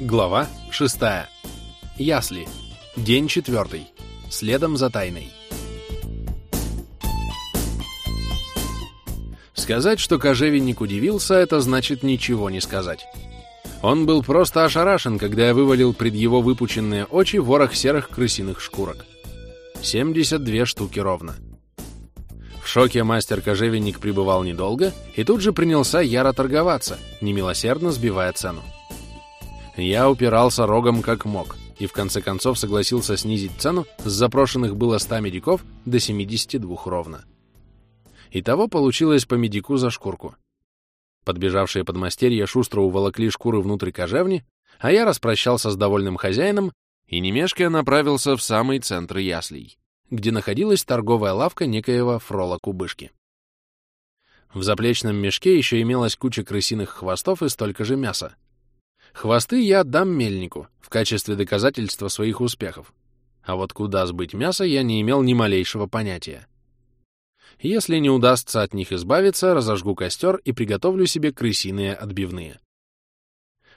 Глава 6. Ясли. День четвертый. Следом за тайной. Сказать, что кожевенник удивился, это значит ничего не сказать. Он был просто ошарашен, когда я вывалил пред его выпученные очи ворох серых крысиных шкурок. 72 штуки ровно. В шоке мастер-кожевенник пребывал недолго и тут же принялся яро торговаться, немилосердно сбивая цену. Я упирался рогом как мог и в конце концов согласился снизить цену с запрошенных было 100 медиков до 72 ровно. Итого получилось по медику за шкурку. Подбежавшие подмастерья шустро уволокли шкуры внутрь кожевни, а я распрощался с довольным хозяином и немешкая направился в самый центр яслей, где находилась торговая лавка некоего фрола Кубышки. В заплечном мешке еще имелась куча крысиных хвостов и столько же мяса, Хвосты я отдам мельнику в качестве доказательства своих успехов. А вот куда сбыть мясо, я не имел ни малейшего понятия. Если не удастся от них избавиться, разожгу костер и приготовлю себе крысиные отбивные.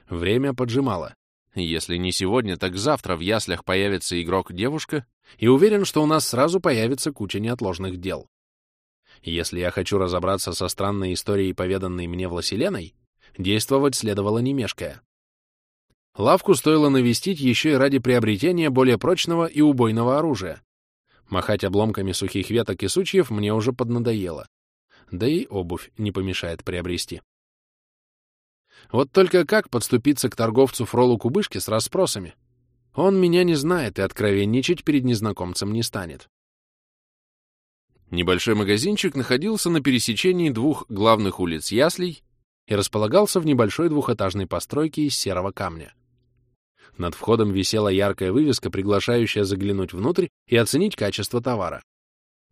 Время поджимало. Если не сегодня, так завтра в яслях появится игрок-девушка, и уверен, что у нас сразу появится куча неотложных дел. Если я хочу разобраться со странной историей, поведанной мне Власеленой, действовать следовало не мешкая. Лавку стоило навестить еще и ради приобретения более прочного и убойного оружия. Махать обломками сухих веток и сучьев мне уже поднадоело. Да и обувь не помешает приобрести. Вот только как подступиться к торговцу Фролу Кубышки с расспросами? Он меня не знает и откровенничать перед незнакомцем не станет. Небольшой магазинчик находился на пересечении двух главных улиц Яслей и располагался в небольшой двухэтажной постройке из серого камня. Над входом висела яркая вывеска, приглашающая заглянуть внутрь и оценить качество товара.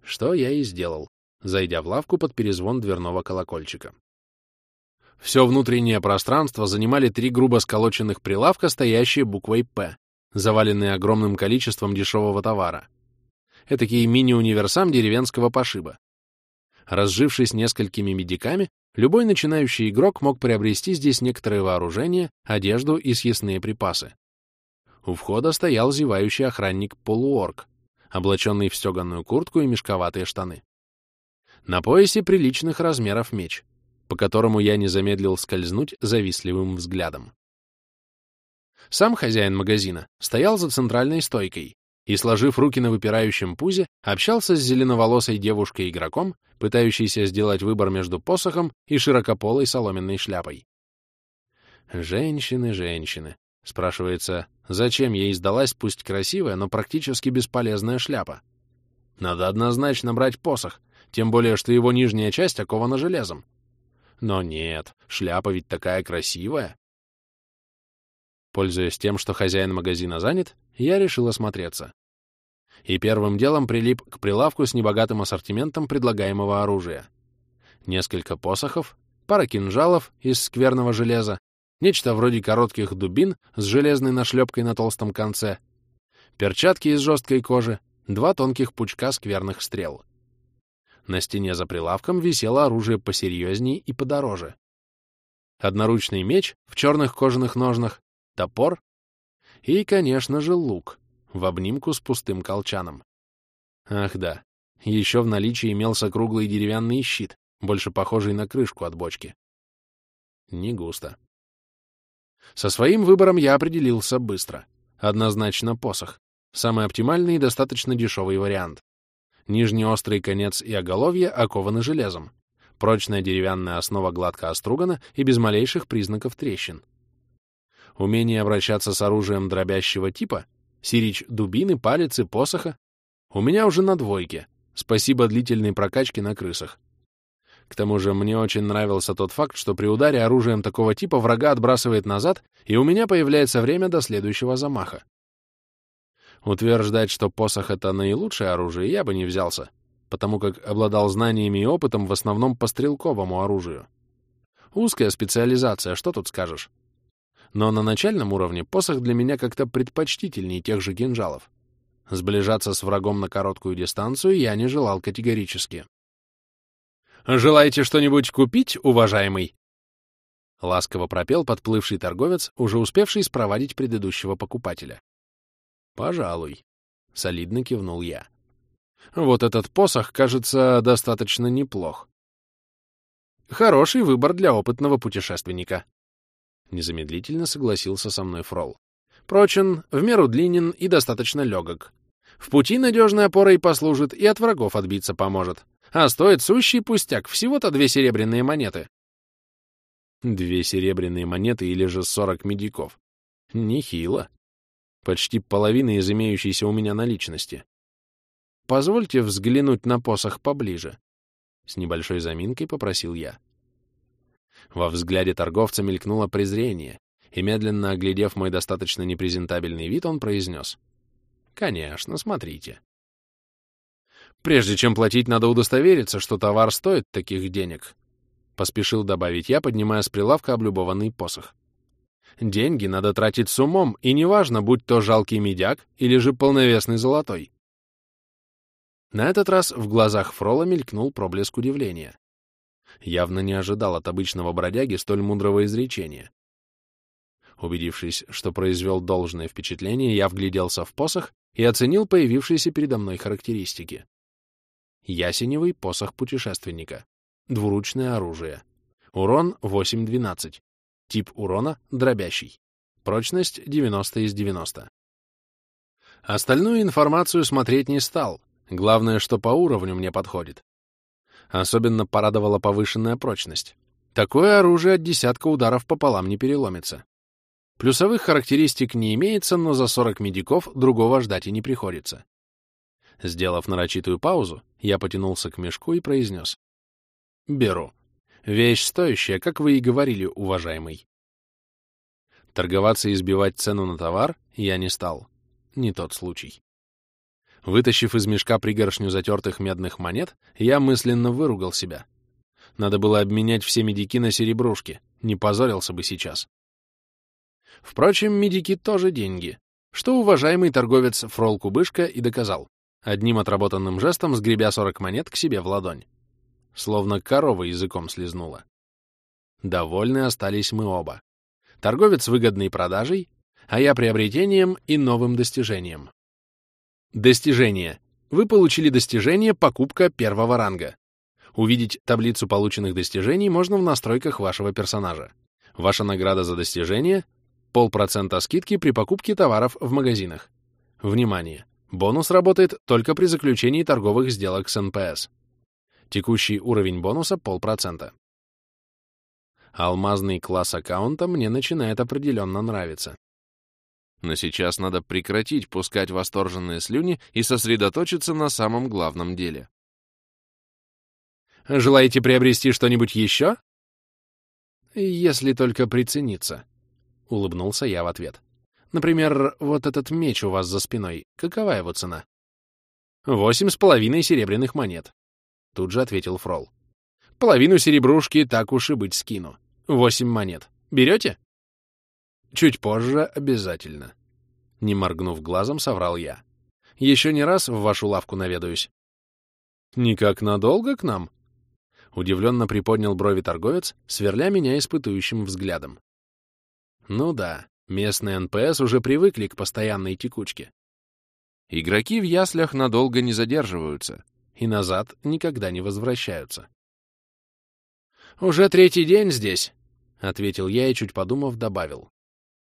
Что я и сделал, зайдя в лавку под перезвон дверного колокольчика. Все внутреннее пространство занимали три грубо сколоченных прилавка, стоящие буквой «П», заваленные огромным количеством дешевого товара. Этакий мини-универсам деревенского пошиба. Разжившись несколькими медиками, любой начинающий игрок мог приобрести здесь некоторое вооружение, одежду и съестные припасы. У входа стоял зевающий охранник-полуорг, облаченный в стеганую куртку и мешковатые штаны. На поясе приличных размеров меч, по которому я не замедлил скользнуть завистливым взглядом. Сам хозяин магазина стоял за центральной стойкой и, сложив руки на выпирающем пузе, общался с зеленоволосой девушкой-игроком, пытающейся сделать выбор между посохом и широкополой соломенной шляпой. Женщины, женщины. Спрашивается, зачем ей сдалась пусть красивая, но практически бесполезная шляпа? Надо однозначно брать посох, тем более, что его нижняя часть окована железом. Но нет, шляпа ведь такая красивая. Пользуясь тем, что хозяин магазина занят, я решил осмотреться. И первым делом прилип к прилавку с небогатым ассортиментом предлагаемого оружия. Несколько посохов, пара кинжалов из скверного железа, Нечто вроде коротких дубин с железной нашлепкой на толстом конце, перчатки из жесткой кожи, два тонких пучка скверных стрел. На стене за прилавком висело оружие посерьезней и подороже. Одноручный меч в черных кожаных ножнах, топор и, конечно же, лук в обнимку с пустым колчаном. Ах да, еще в наличии имелся круглый деревянный щит, больше похожий на крышку от бочки. Не густо. Со своим выбором я определился быстро. Однозначно посох. Самый оптимальный и достаточно дешевый вариант. Нижний острый конец и оголовье окованы железом. Прочная деревянная основа гладко остругана и без малейших признаков трещин. Умение обращаться с оружием дробящего типа, сирич дубины, палец и посоха, у меня уже на двойке, спасибо длительной прокачке на крысах. К тому же мне очень нравился тот факт, что при ударе оружием такого типа врага отбрасывает назад, и у меня появляется время до следующего замаха. Утверждать, что посох — это наилучшее оружие, я бы не взялся, потому как обладал знаниями и опытом в основном по стрелковому оружию. Узкая специализация, что тут скажешь? Но на начальном уровне посох для меня как-то предпочтительнее тех же кинжалов. Сближаться с врагом на короткую дистанцию я не желал категорически. «Желаете что-нибудь купить, уважаемый?» — ласково пропел подплывший торговец, уже успевший спровадить предыдущего покупателя. «Пожалуй», — солидно кивнул я. «Вот этот посох, кажется, достаточно неплох. Хороший выбор для опытного путешественника». Незамедлительно согласился со мной Фрол. Прочен, в меру длинен и достаточно легок. В пути надежной опорой послужит и от врагов отбиться поможет. А стоит сущий пустяк, всего-то две серебряные монеты. Две серебряные монеты или же сорок медиков. Нехило. Почти половина из имеющейся у меня наличности. Позвольте взглянуть на посох поближе. С небольшой заминкой попросил я. Во взгляде торговца мелькнуло презрение, и, медленно оглядев мой достаточно непрезентабельный вид, он произнес. «Конечно, смотрите». «Прежде чем платить, надо удостовериться, что товар стоит таких денег», — поспешил добавить я, поднимая с прилавка облюбованный посох. «Деньги надо тратить с умом, и неважно, будь то жалкий медяк или же полновесный золотой». На этот раз в глазах Фрола мелькнул проблеск удивления. Явно не ожидал от обычного бродяги столь мудрого изречения. Убедившись, что произвел должное впечатление, я вгляделся в посох и оценил появившиеся передо мной характеристики. Ясеневый посох путешественника. Двуручное оружие. Урон 8-12. Тип урона — дробящий. Прочность 90 из 90. Остальную информацию смотреть не стал. Главное, что по уровню мне подходит. Особенно порадовала повышенная прочность. Такое оружие от десятка ударов пополам не переломится. Плюсовых характеристик не имеется, но за 40 медиков другого ждать и не приходится. Сделав нарочитую паузу, я потянулся к мешку и произнес. «Беру. Вещь стоящая, как вы и говорили, уважаемый». Торговаться и избивать цену на товар я не стал. Не тот случай. Вытащив из мешка пригоршню затертых медных монет, я мысленно выругал себя. Надо было обменять все медики на серебрушки, не позорился бы сейчас. Впрочем, медики тоже деньги, что уважаемый торговец Фрол Кубышка и доказал, одним отработанным жестом сгребя 40 монет к себе в ладонь. Словно корова языком слезнула. Довольны остались мы оба. Торговец выгодной продажей, а я приобретением и новым достижением. Достижение. Вы получили достижение «Покупка первого ранга». Увидеть таблицу полученных достижений можно в настройках вашего персонажа. Ваша награда за достижение — полпроцента скидки при покупке товаров в магазинах. Внимание! Бонус работает только при заключении торговых сделок с НПС. Текущий уровень бонуса — полпроцента. Алмазный класс аккаунта мне начинает определенно нравиться. Но сейчас надо прекратить пускать восторженные слюни и сосредоточиться на самом главном деле. «Желаете приобрести что-нибудь еще?» «Если только прицениться», — улыбнулся я в ответ. «Например, вот этот меч у вас за спиной. Какова его цена?» «Восемь с половиной серебряных монет», — тут же ответил Фрол. «Половину серебрушки так уж и быть скину. Восемь монет. Берете?» Чуть позже обязательно. Не моргнув глазом, соврал я. Еще не раз в вашу лавку наведаюсь. Никак надолго к нам? Удивленно приподнял брови торговец, сверля меня испытующим взглядом. Ну да, местные НПС уже привыкли к постоянной текучке. Игроки в яслях надолго не задерживаются и назад никогда не возвращаются. «Уже третий день здесь», — ответил я и, чуть подумав, добавил.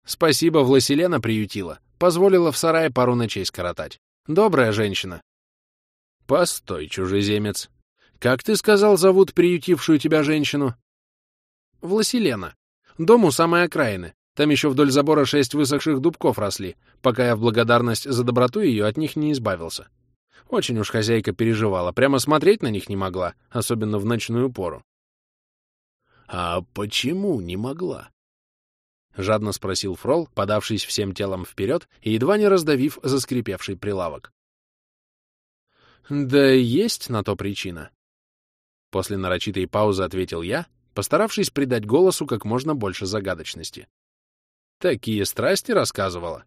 Спасибо, Власелена приютила. Позволила в сарае пару ночей скоротать. Добрая женщина. Постой, чужеземец. Как ты сказал, зовут приютившую тебя женщину? Власелена. Дом у самой окраины. Там еще вдоль забора шесть высохших дубков росли, пока я в благодарность за доброту ее от них не избавился. Очень уж хозяйка переживала, прямо смотреть на них не могла, особенно в ночную пору. — А почему не могла? — жадно спросил Фрол, подавшись всем телом вперед и едва не раздавив заскрипевший прилавок. «Да есть на то причина». После нарочитой паузы ответил я, постаравшись придать голосу как можно больше загадочности. «Такие страсти рассказывала.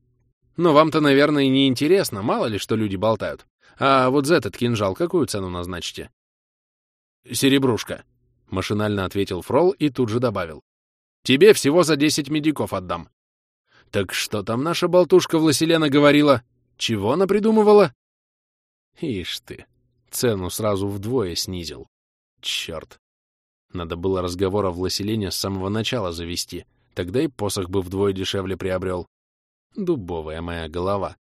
Но вам-то, наверное, не интересно, мало ли, что люди болтают. А вот за этот кинжал какую цену назначите?» «Серебрушка», — машинально ответил Фрол и тут же добавил. Тебе всего за десять медиков отдам. Так что там наша болтушка Власелена говорила? Чего она придумывала? Ишь ты, цену сразу вдвое снизил. Черт. Надо было разговор о Власелене с самого начала завести, тогда и посох бы вдвое дешевле приобрел. Дубовая моя голова.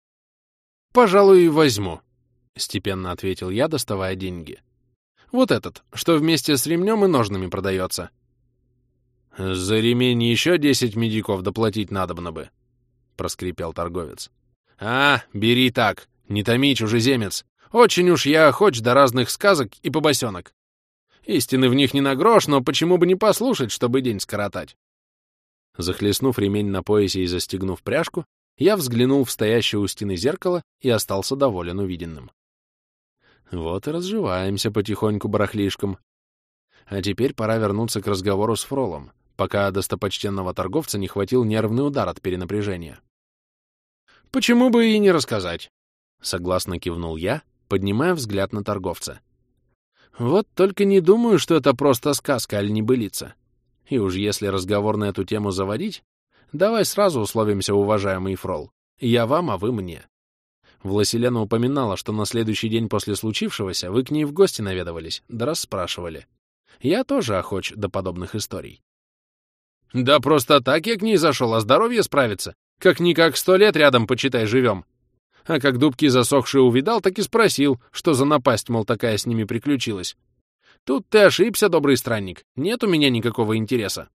«Пожалуй, возьму», — степенно ответил я, доставая деньги. «Вот этот, что вместе с ремнем и ножными продается». «За ремень еще десять медиков доплатить надобно бы», — проскрипел торговец. «А, бери так, не томи, чужеземец. Очень уж я охоч до разных сказок и побосенок. Истины в них не на грош, но почему бы не послушать, чтобы день скоротать?» Захлестнув ремень на поясе и застегнув пряжку, я взглянул в стоящее у стены зеркало и остался доволен увиденным. Вот и разживаемся потихоньку барахлишком. А теперь пора вернуться к разговору с Фролом, пока достопочтенного торговца не хватил нервный удар от перенапряжения. «Почему бы и не рассказать?» — согласно кивнул я, поднимая взгляд на торговца. «Вот только не думаю, что это просто сказка, аль небылица. И уж если разговор на эту тему заводить, давай сразу условимся, уважаемый Фрол. Я вам, а вы мне. Власелена упоминала, что на следующий день после случившегося вы к ней в гости наведывались, да расспрашивали. Я тоже охоч до подобных историй. Да просто так я к ней зашел, а здоровье справится. Как-никак сто лет рядом, почитай, живем. А как дубки засохшие увидал, так и спросил, что за напасть, мол, такая с ними приключилась. Тут ты ошибся, добрый странник. Нет у меня никакого интереса.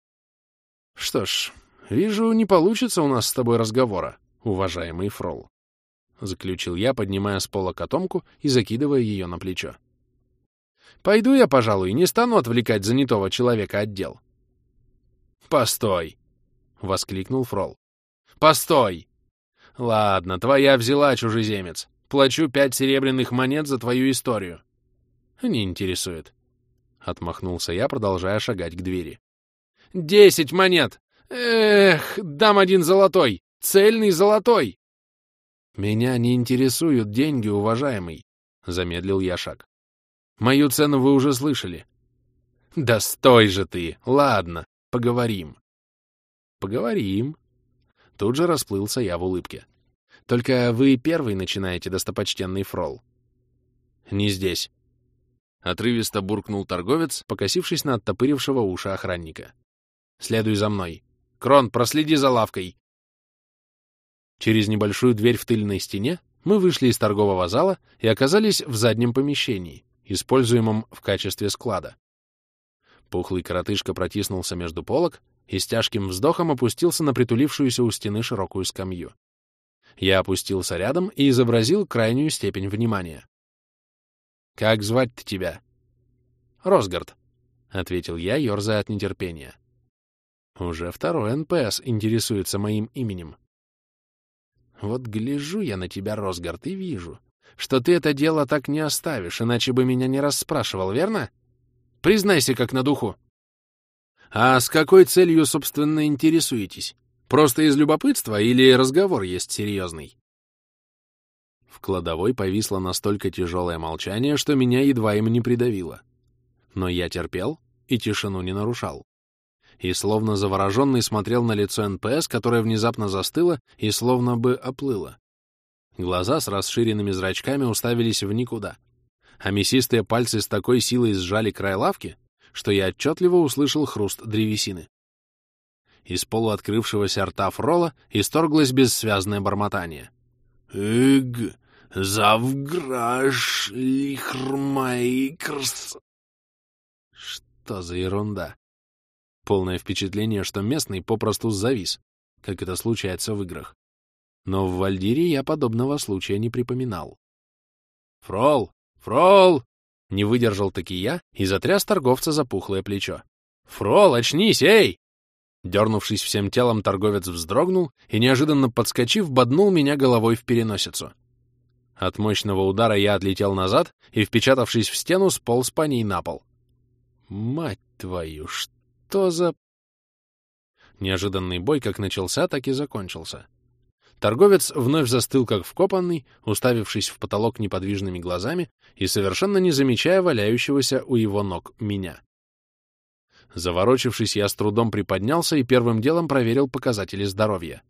Что ж, вижу, не получится у нас с тобой разговора, уважаемый Фрол. Заключил я, поднимая с пола котомку и закидывая ее на плечо. Пойду я, пожалуй, не стану отвлекать занятого человека от дел. «Постой!» — воскликнул Фрол. «Постой! Ладно, твоя взяла, чужеземец. Плачу пять серебряных монет за твою историю». «Не интересует». Отмахнулся я, продолжая шагать к двери. «Десять монет! Эх, дам один золотой! Цельный золотой!» «Меня не интересуют деньги, уважаемый», — замедлил я шаг. «Мою цену вы уже слышали». «Да стой же ты! Ладно, поговорим». «Поговорим». Тут же расплылся я в улыбке. «Только вы первый начинаете, достопочтенный фрол». «Не здесь». Отрывисто буркнул торговец, покосившись на оттопырившего уши охранника. «Следуй за мной. Крон, проследи за лавкой. Через небольшую дверь в тыльной стене мы вышли из торгового зала и оказались в заднем помещении, используемом в качестве склада. Пухлый коротышка протиснулся между полок и с тяжким вздохом опустился на притулившуюся у стены широкую скамью. Я опустился рядом и изобразил крайнюю степень внимания. «Как звать-то тебя?» «Росгард», — ответил я, ерзая от нетерпения. «Уже второй НПС интересуется моим именем. Вот гляжу я на тебя, Росгард, и вижу, что ты это дело так не оставишь, иначе бы меня не расспрашивал, верно? Признайся, как на духу. А с какой целью, собственно, интересуетесь? Просто из любопытства или разговор есть серьезный? В кладовой повисло настолько тяжелое молчание, что меня едва им не придавило. Но я терпел и тишину не нарушал и словно завороженный смотрел на лицо НПС, которое внезапно застыло и словно бы оплыло. Глаза с расширенными зрачками уставились в никуда, а мясистые пальцы с такой силой сжали край лавки, что я отчетливо услышал хруст древесины. Из полуоткрывшегося рта фрола исторглось бессвязное бормотание. «Эг, завграш лихрмайкрс...» Что за ерунда? Полное впечатление, что местный попросту завис, как это случается в играх. Но в Вальдире я подобного случая не припоминал. «Фрол! Фрол!» Не выдержал таки я и затряс торговца за пухлое плечо. «Фрол, очнись, эй!» Дернувшись всем телом, торговец вздрогнул и, неожиданно подскочив, боднул меня головой в переносицу. От мощного удара я отлетел назад и, впечатавшись в стену, сполз по ней на пол. «Мать твою, что за...» Неожиданный бой как начался, так и закончился. Торговец вновь застыл, как вкопанный, уставившись в потолок неподвижными глазами и совершенно не замечая валяющегося у его ног меня. Заворочившись, я с трудом приподнялся и первым делом проверил показатели здоровья.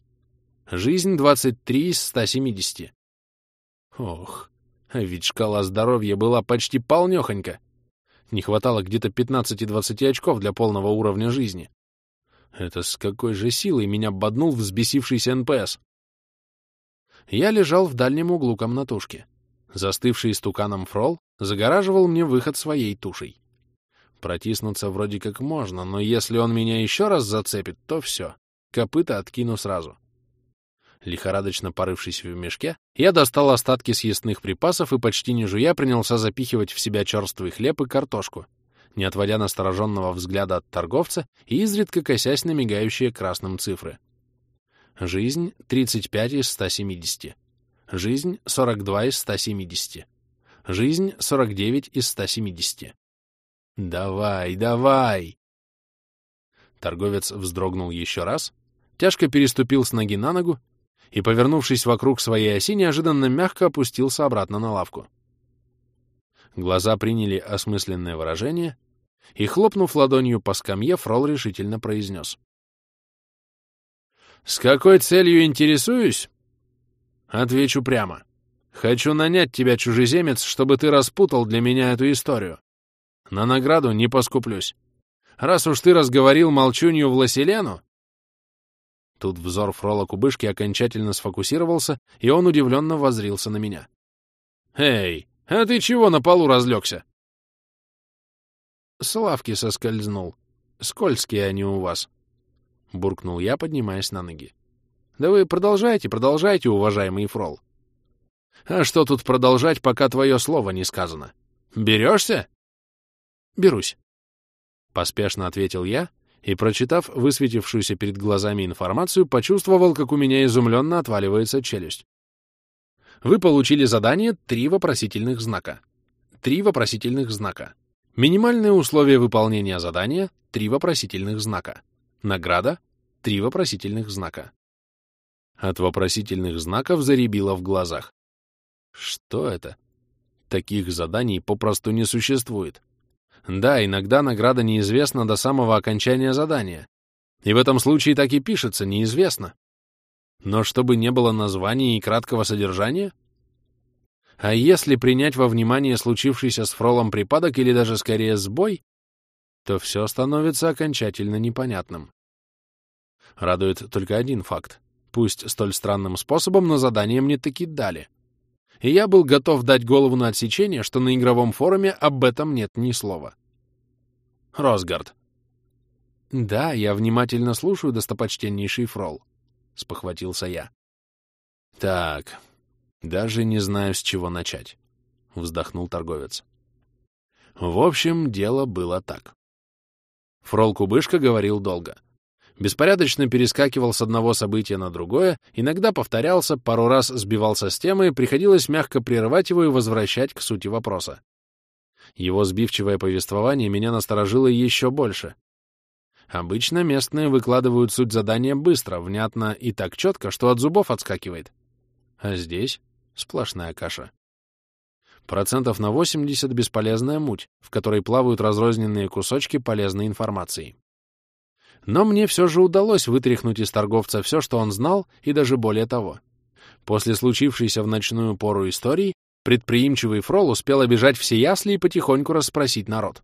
Жизнь 23 из 170. Ох, а ведь шкала здоровья была почти полнёхонька. Не хватало где-то 15-20 очков для полного уровня жизни. Это с какой же силой меня боднул взбесившийся НПС? Я лежал в дальнем углу комнатушки. Застывший истуканом Фрол загораживал мне выход своей тушей. Протиснуться вроде как можно, но если он меня еще раз зацепит, то все. Копыта откину сразу. Лихорадочно порывшись в мешке, я достал остатки съестных припасов и почти не жуя принялся запихивать в себя черствый хлеб и картошку, не отводя настороженного взгляда от торговца и изредка косясь на мигающие красным цифры. Жизнь — 35 из 170. Жизнь — 42 из 170. Жизнь — 49 из 170. «Давай, давай!» Торговец вздрогнул еще раз, тяжко переступил с ноги на ногу и, повернувшись вокруг своей оси, неожиданно мягко опустился обратно на лавку. Глаза приняли осмысленное выражение, и, хлопнув ладонью по скамье, Фрол решительно произнес. «С какой целью интересуюсь?» Отвечу прямо. Хочу нанять тебя, чужеземец, чтобы ты распутал для меня эту историю. На награду не поскуплюсь. Раз уж ты разговорил молчунью Власелену, Тут взор Фрола Кубышки окончательно сфокусировался, и он удивленно воззрился на меня. «Эй, а ты чего на полу разлегся?» «С лавки соскользнул. Скользкие они у вас», — буркнул я, поднимаясь на ноги. «Да вы продолжайте, продолжайте, уважаемый Фрол». «А что тут продолжать, пока твое слово не сказано? Берешься?» «Берусь», — поспешно ответил я, — и, прочитав высветившуюся перед глазами информацию, почувствовал, как у меня изумленно отваливается челюсть. Вы получили задание «Три вопросительных знака». Три вопросительных знака. Минимальные условия выполнения задания — три вопросительных знака. Награда — три вопросительных знака. От вопросительных знаков заребило в глазах. Что это? Таких заданий попросту не существует. Да, иногда награда неизвестна до самого окончания задания. И в этом случае так и пишется «неизвестно». Но чтобы не было названия и краткого содержания? А если принять во внимание случившийся с Фролом припадок или даже скорее сбой, то все становится окончательно непонятным. Радует только один факт. Пусть столь странным способом, но задание мне таки дали и я был готов дать голову на отсечение, что на игровом форуме об этом нет ни слова. Росгард. «Да, я внимательно слушаю, достопочтеннейший фрол», — спохватился я. «Так, даже не знаю, с чего начать», — вздохнул торговец. В общем, дело было так. Фрол Кубышка говорил долго беспорядочно перескакивал с одного события на другое, иногда повторялся, пару раз сбивался с темы, приходилось мягко прерывать его и возвращать к сути вопроса. Его сбивчивое повествование меня насторожило еще больше. Обычно местные выкладывают суть задания быстро, внятно и так четко, что от зубов отскакивает. А здесь сплошная каша. Процентов на 80 бесполезная муть, в которой плавают разрозненные кусочки полезной информации. Но мне все же удалось вытряхнуть из торговца все, что он знал, и даже более того. После случившейся в ночную пору истории, предприимчивый Фрол успел обижать все ясли и потихоньку расспросить народ.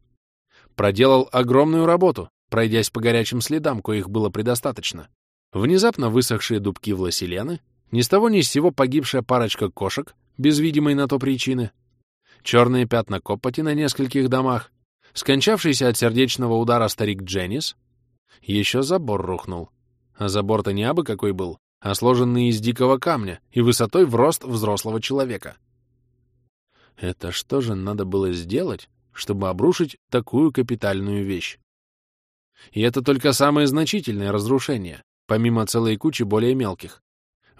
Проделал огромную работу, пройдясь по горячим следам, коих было предостаточно. Внезапно высохшие дубки Власелены, ни с того ни с сего погибшая парочка кошек, без видимой на то причины, черные пятна копоти на нескольких домах, скончавшийся от сердечного удара старик Дженнис, еще забор рухнул. А забор-то не абы какой был, а сложенный из дикого камня и высотой в рост взрослого человека. Это что же надо было сделать, чтобы обрушить такую капитальную вещь? И это только самое значительное разрушение, помимо целой кучи более мелких.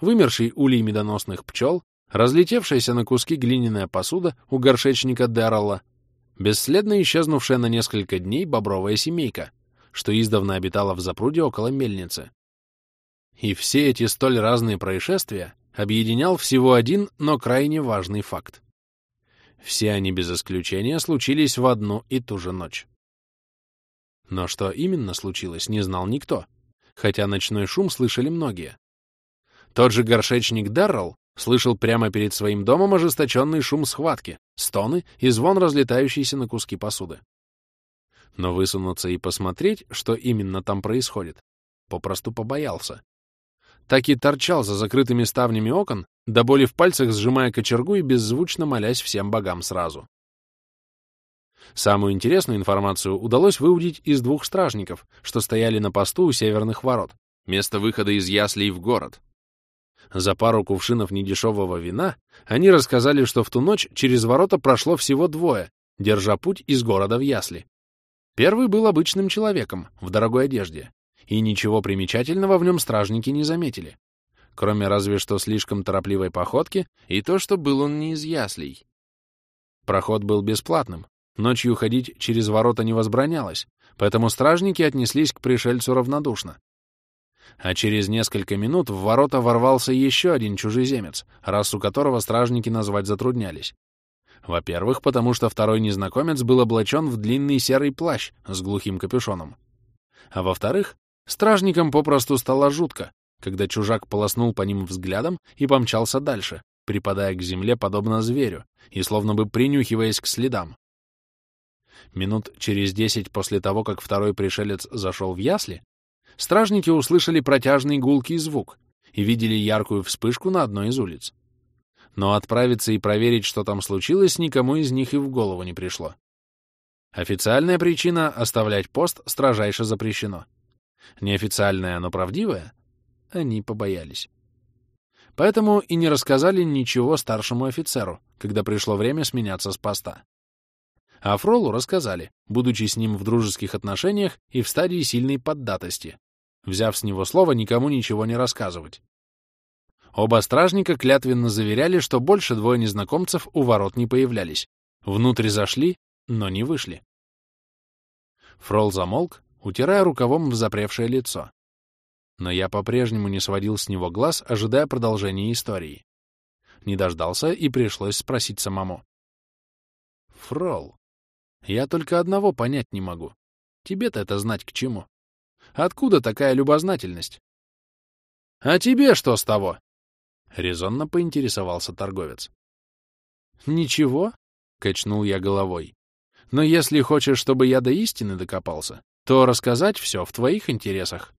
Вымерший улей медоносных пчел, разлетевшаяся на куски глиняная посуда у горшечника Дэрролла, бесследно исчезнувшая на несколько дней бобровая семейка — что издавна обитала в запруде около мельницы. И все эти столь разные происшествия объединял всего один, но крайне важный факт. Все они без исключения случились в одну и ту же ночь. Но что именно случилось, не знал никто, хотя ночной шум слышали многие. Тот же горшечник Даррелл слышал прямо перед своим домом ожесточенный шум схватки, стоны и звон разлетающейся на куски посуды. Но высунуться и посмотреть, что именно там происходит, попросту побоялся. Так и торчал за закрытыми ставнями окон, до боли в пальцах сжимая кочергу и беззвучно молясь всем богам сразу. Самую интересную информацию удалось выудить из двух стражников, что стояли на посту у северных ворот, место выхода из яслей в город. За пару кувшинов недешевого вина они рассказали, что в ту ночь через ворота прошло всего двое, держа путь из города в ясли. Первый был обычным человеком, в дорогой одежде, и ничего примечательного в нем стражники не заметили, кроме разве что слишком торопливой походки и то, что был он не из яслей. Проход был бесплатным, ночью ходить через ворота не возбранялось, поэтому стражники отнеслись к пришельцу равнодушно. А через несколько минут в ворота ворвался еще один чужеземец, расу которого стражники назвать затруднялись. Во-первых, потому что второй незнакомец был облачен в длинный серый плащ с глухим капюшоном. А во-вторых, стражникам попросту стало жутко, когда чужак полоснул по ним взглядом и помчался дальше, припадая к земле подобно зверю и словно бы принюхиваясь к следам. Минут через десять после того, как второй пришелец зашел в ясли, стражники услышали протяжный гулкий звук и видели яркую вспышку на одной из улиц. Но отправиться и проверить, что там случилось, никому из них и в голову не пришло. Официальная причина — оставлять пост строжайше запрещено. Неофициальная, но правдивая — они побоялись. Поэтому и не рассказали ничего старшему офицеру, когда пришло время сменяться с поста. А Фролу рассказали, будучи с ним в дружеских отношениях и в стадии сильной поддатости, взяв с него слово никому ничего не рассказывать. Оба стражника клятвенно заверяли, что больше двое незнакомцев у ворот не появлялись. Внутрь зашли, но не вышли. Фрол замолк, утирая рукавом в запревшее лицо. Но я по-прежнему не сводил с него глаз, ожидая продолжения истории. Не дождался и пришлось спросить самому. «Фрол, я только одного понять не могу. Тебе-то это знать к чему? Откуда такая любознательность? — А тебе что с того? — резонно поинтересовался торговец. — Ничего, — качнул я головой. — Но если хочешь, чтобы я до истины докопался, то рассказать все в твоих интересах.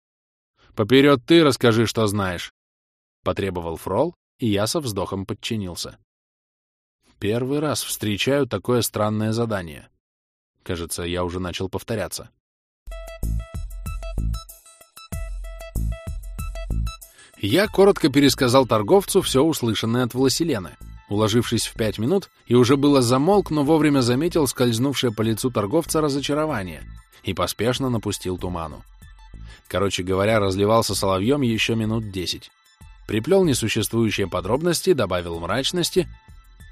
— Поперед ты расскажи, что знаешь, — потребовал Фрол, и я со вздохом подчинился. Первый раз встречаю такое странное задание. Кажется, я уже начал повторяться. Я коротко пересказал торговцу все услышанное от Власелены, уложившись в пять минут, и уже было замолк, но вовремя заметил скользнувшее по лицу торговца разочарование и поспешно напустил туману. Короче говоря, разливался соловьем еще минут десять. Приплел несуществующие подробности, добавил мрачности —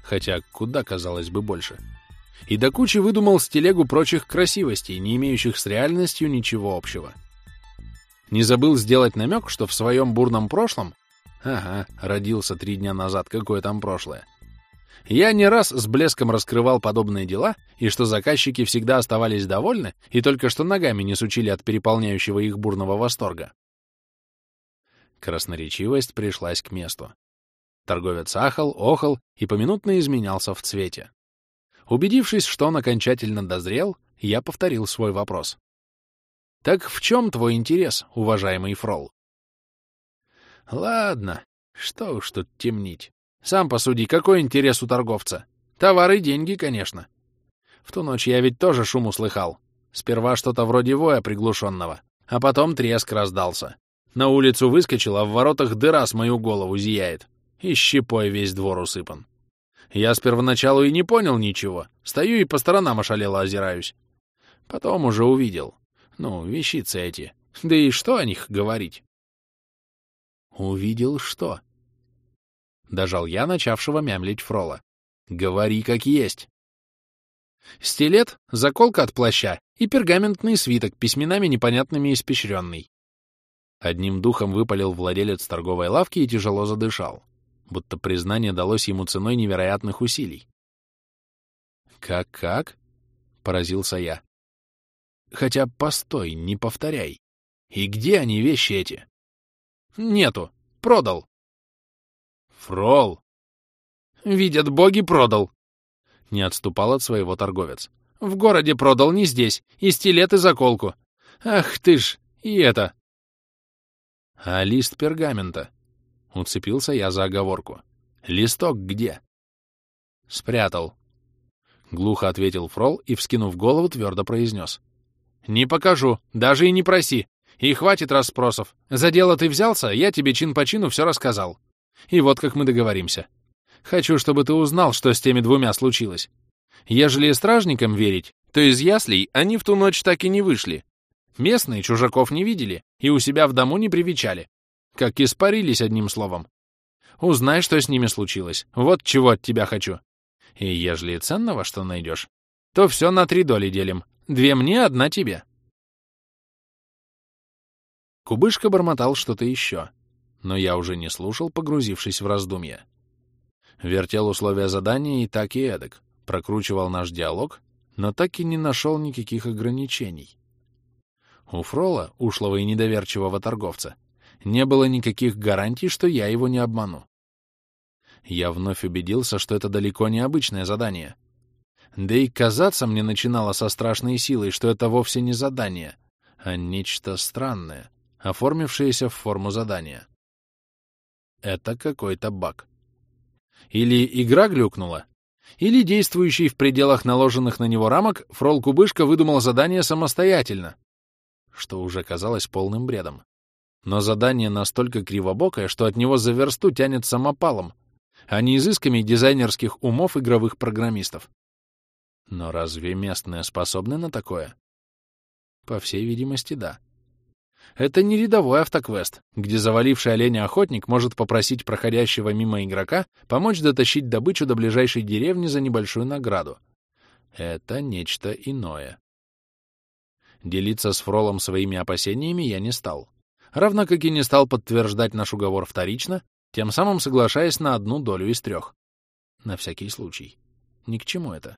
хотя куда, казалось бы, больше. И до кучи выдумал с телегу прочих красивостей, не имеющих с реальностью ничего общего. Не забыл сделать намек, что в своем бурном прошлом... Ага, родился три дня назад, какое там прошлое. Я не раз с блеском раскрывал подобные дела, и что заказчики всегда оставались довольны и только что ногами не сучили от переполняющего их бурного восторга. Красноречивость пришлась к месту. Торговец ахал, охал и поминутно изменялся в цвете. Убедившись, что он окончательно дозрел, я повторил свой вопрос. «Так в чем твой интерес, уважаемый Фрол?» «Ладно, что уж тут темнить. Сам посуди, какой интерес у торговца? Товары деньги, конечно. В ту ночь я ведь тоже шум услыхал. Сперва что-то вроде воя приглушенного, а потом треск раздался. На улицу выскочил, а в воротах дыра с мою голову зияет и щепой весь двор усыпан. Я с первоначалу и не понял ничего, стою и по сторонам ошалело озираюсь. Потом уже увидел. Ну, вещицы эти. Да и что о них говорить? Увидел что? Дожал я начавшего мямлить Фрола. Говори как есть. Стилет, заколка от плаща и пергаментный свиток, письменами непонятными испещренный. Одним духом выпалил владелец торговой лавки и тяжело задышал будто признание далось ему ценой невероятных усилий. «Как-как?» — поразился я. Хотя, постой, не повторяй. И где они, вещи эти? Нету. Продал. Фрол. Видят боги, продал. Не отступал от своего торговец. В городе продал, не здесь. И стилет, и заколку. Ах ты ж, и это. А лист пергамента? Уцепился я за оговорку. Листок где? Спрятал. Глухо ответил Фрол и, вскинув голову, твердо произнес. «Не покажу, даже и не проси. И хватит расспросов. За дело ты взялся, я тебе чин по чину все рассказал. И вот как мы договоримся. Хочу, чтобы ты узнал, что с теми двумя случилось. Ежели стражникам верить, то из яслей они в ту ночь так и не вышли. Местные чужаков не видели и у себя в дому не привечали. Как испарились одним словом. Узнай, что с ними случилось. Вот чего от тебя хочу. И ежели ценного что найдешь, то все на три доли делим. Две мне, одна тебе. Кубышка бормотал что-то еще, но я уже не слушал, погрузившись в раздумья. Вертел условия задания и так и эдак, прокручивал наш диалог, но так и не нашел никаких ограничений. У Фрола, ушлого и недоверчивого торговца, не было никаких гарантий, что я его не обману. Я вновь убедился, что это далеко не обычное задание. Да и казаться мне начинало со страшной силой, что это вовсе не задание, а нечто странное, оформившееся в форму задания. Это какой-то баг. Или игра глюкнула, или действующий в пределах наложенных на него рамок Фрол Кубышка выдумал задание самостоятельно, что уже казалось полным бредом. Но задание настолько кривобокое, что от него за версту тянет самопалом, а не изысками дизайнерских умов игровых программистов. Но разве местные способны на такое? По всей видимости, да. Это не рядовой автоквест, где заваливший оленя охотник может попросить проходящего мимо игрока помочь дотащить добычу до ближайшей деревни за небольшую награду. Это нечто иное. Делиться с Фролом своими опасениями я не стал. Равно как и не стал подтверждать наш уговор вторично, тем самым соглашаясь на одну долю из трех. На всякий случай. Ни к чему это.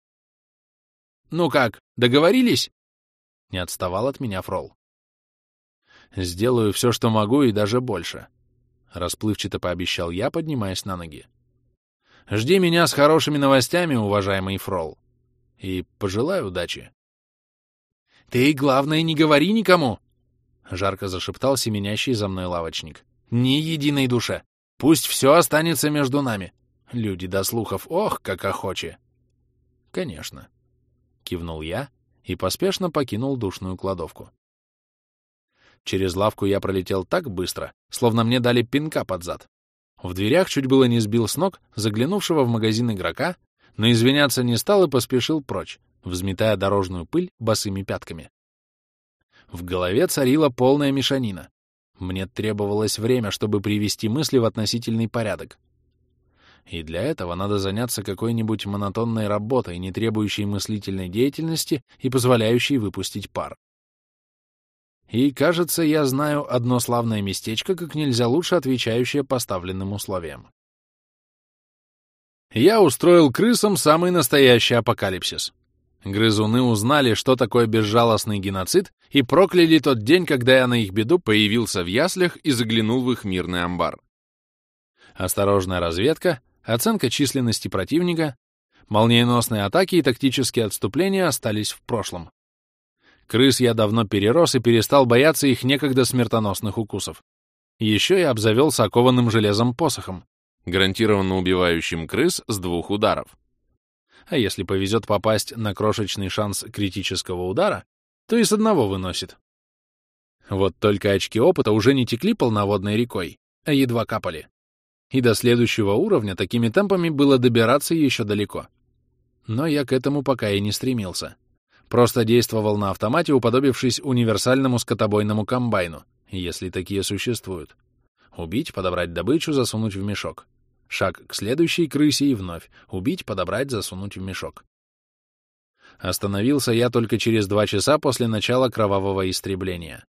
«Ну как, договорились?» Не отставал от меня Фрол. Сделаю все, что могу, и даже больше. Расплывчато пообещал я, поднимаясь на ноги. Жди меня с хорошими новостями, уважаемый Фрол. И пожелаю удачи. Ты, главное, не говори никому! Жарко зашептал семенящий за мной лавочник. Ни единой душе. Пусть все останется между нами. Люди до слухов, ох, как охочи. Конечно. Кивнул я и поспешно покинул душную кладовку. Через лавку я пролетел так быстро, словно мне дали пинка под зад. В дверях чуть было не сбил с ног заглянувшего в магазин игрока, но извиняться не стал и поспешил прочь, взметая дорожную пыль босыми пятками. В голове царила полная мешанина. Мне требовалось время, чтобы привести мысли в относительный порядок. И для этого надо заняться какой-нибудь монотонной работой, не требующей мыслительной деятельности и позволяющей выпустить пар. И, кажется, я знаю одно славное местечко, как нельзя лучше отвечающее поставленным условиям. Я устроил крысам самый настоящий апокалипсис. Грызуны узнали, что такое безжалостный геноцид, и прокляли тот день, когда я на их беду появился в яслях и заглянул в их мирный амбар. Осторожная разведка, оценка численности противника, молниеносные атаки и тактические отступления остались в прошлом. Крыс я давно перерос и перестал бояться их некогда смертоносных укусов. Еще я обзавелся окованным железом посохом, гарантированно убивающим крыс с двух ударов. А если повезет попасть на крошечный шанс критического удара, то и с одного выносит. Вот только очки опыта уже не текли полноводной рекой, а едва капали. И до следующего уровня такими темпами было добираться еще далеко. Но я к этому пока и не стремился. Просто действовал на автомате, уподобившись универсальному скотобойному комбайну, если такие существуют. Убить, подобрать добычу, засунуть в мешок. Шаг к следующей крысе и вновь. Убить, подобрать, засунуть в мешок. Остановился я только через два часа после начала кровавого истребления.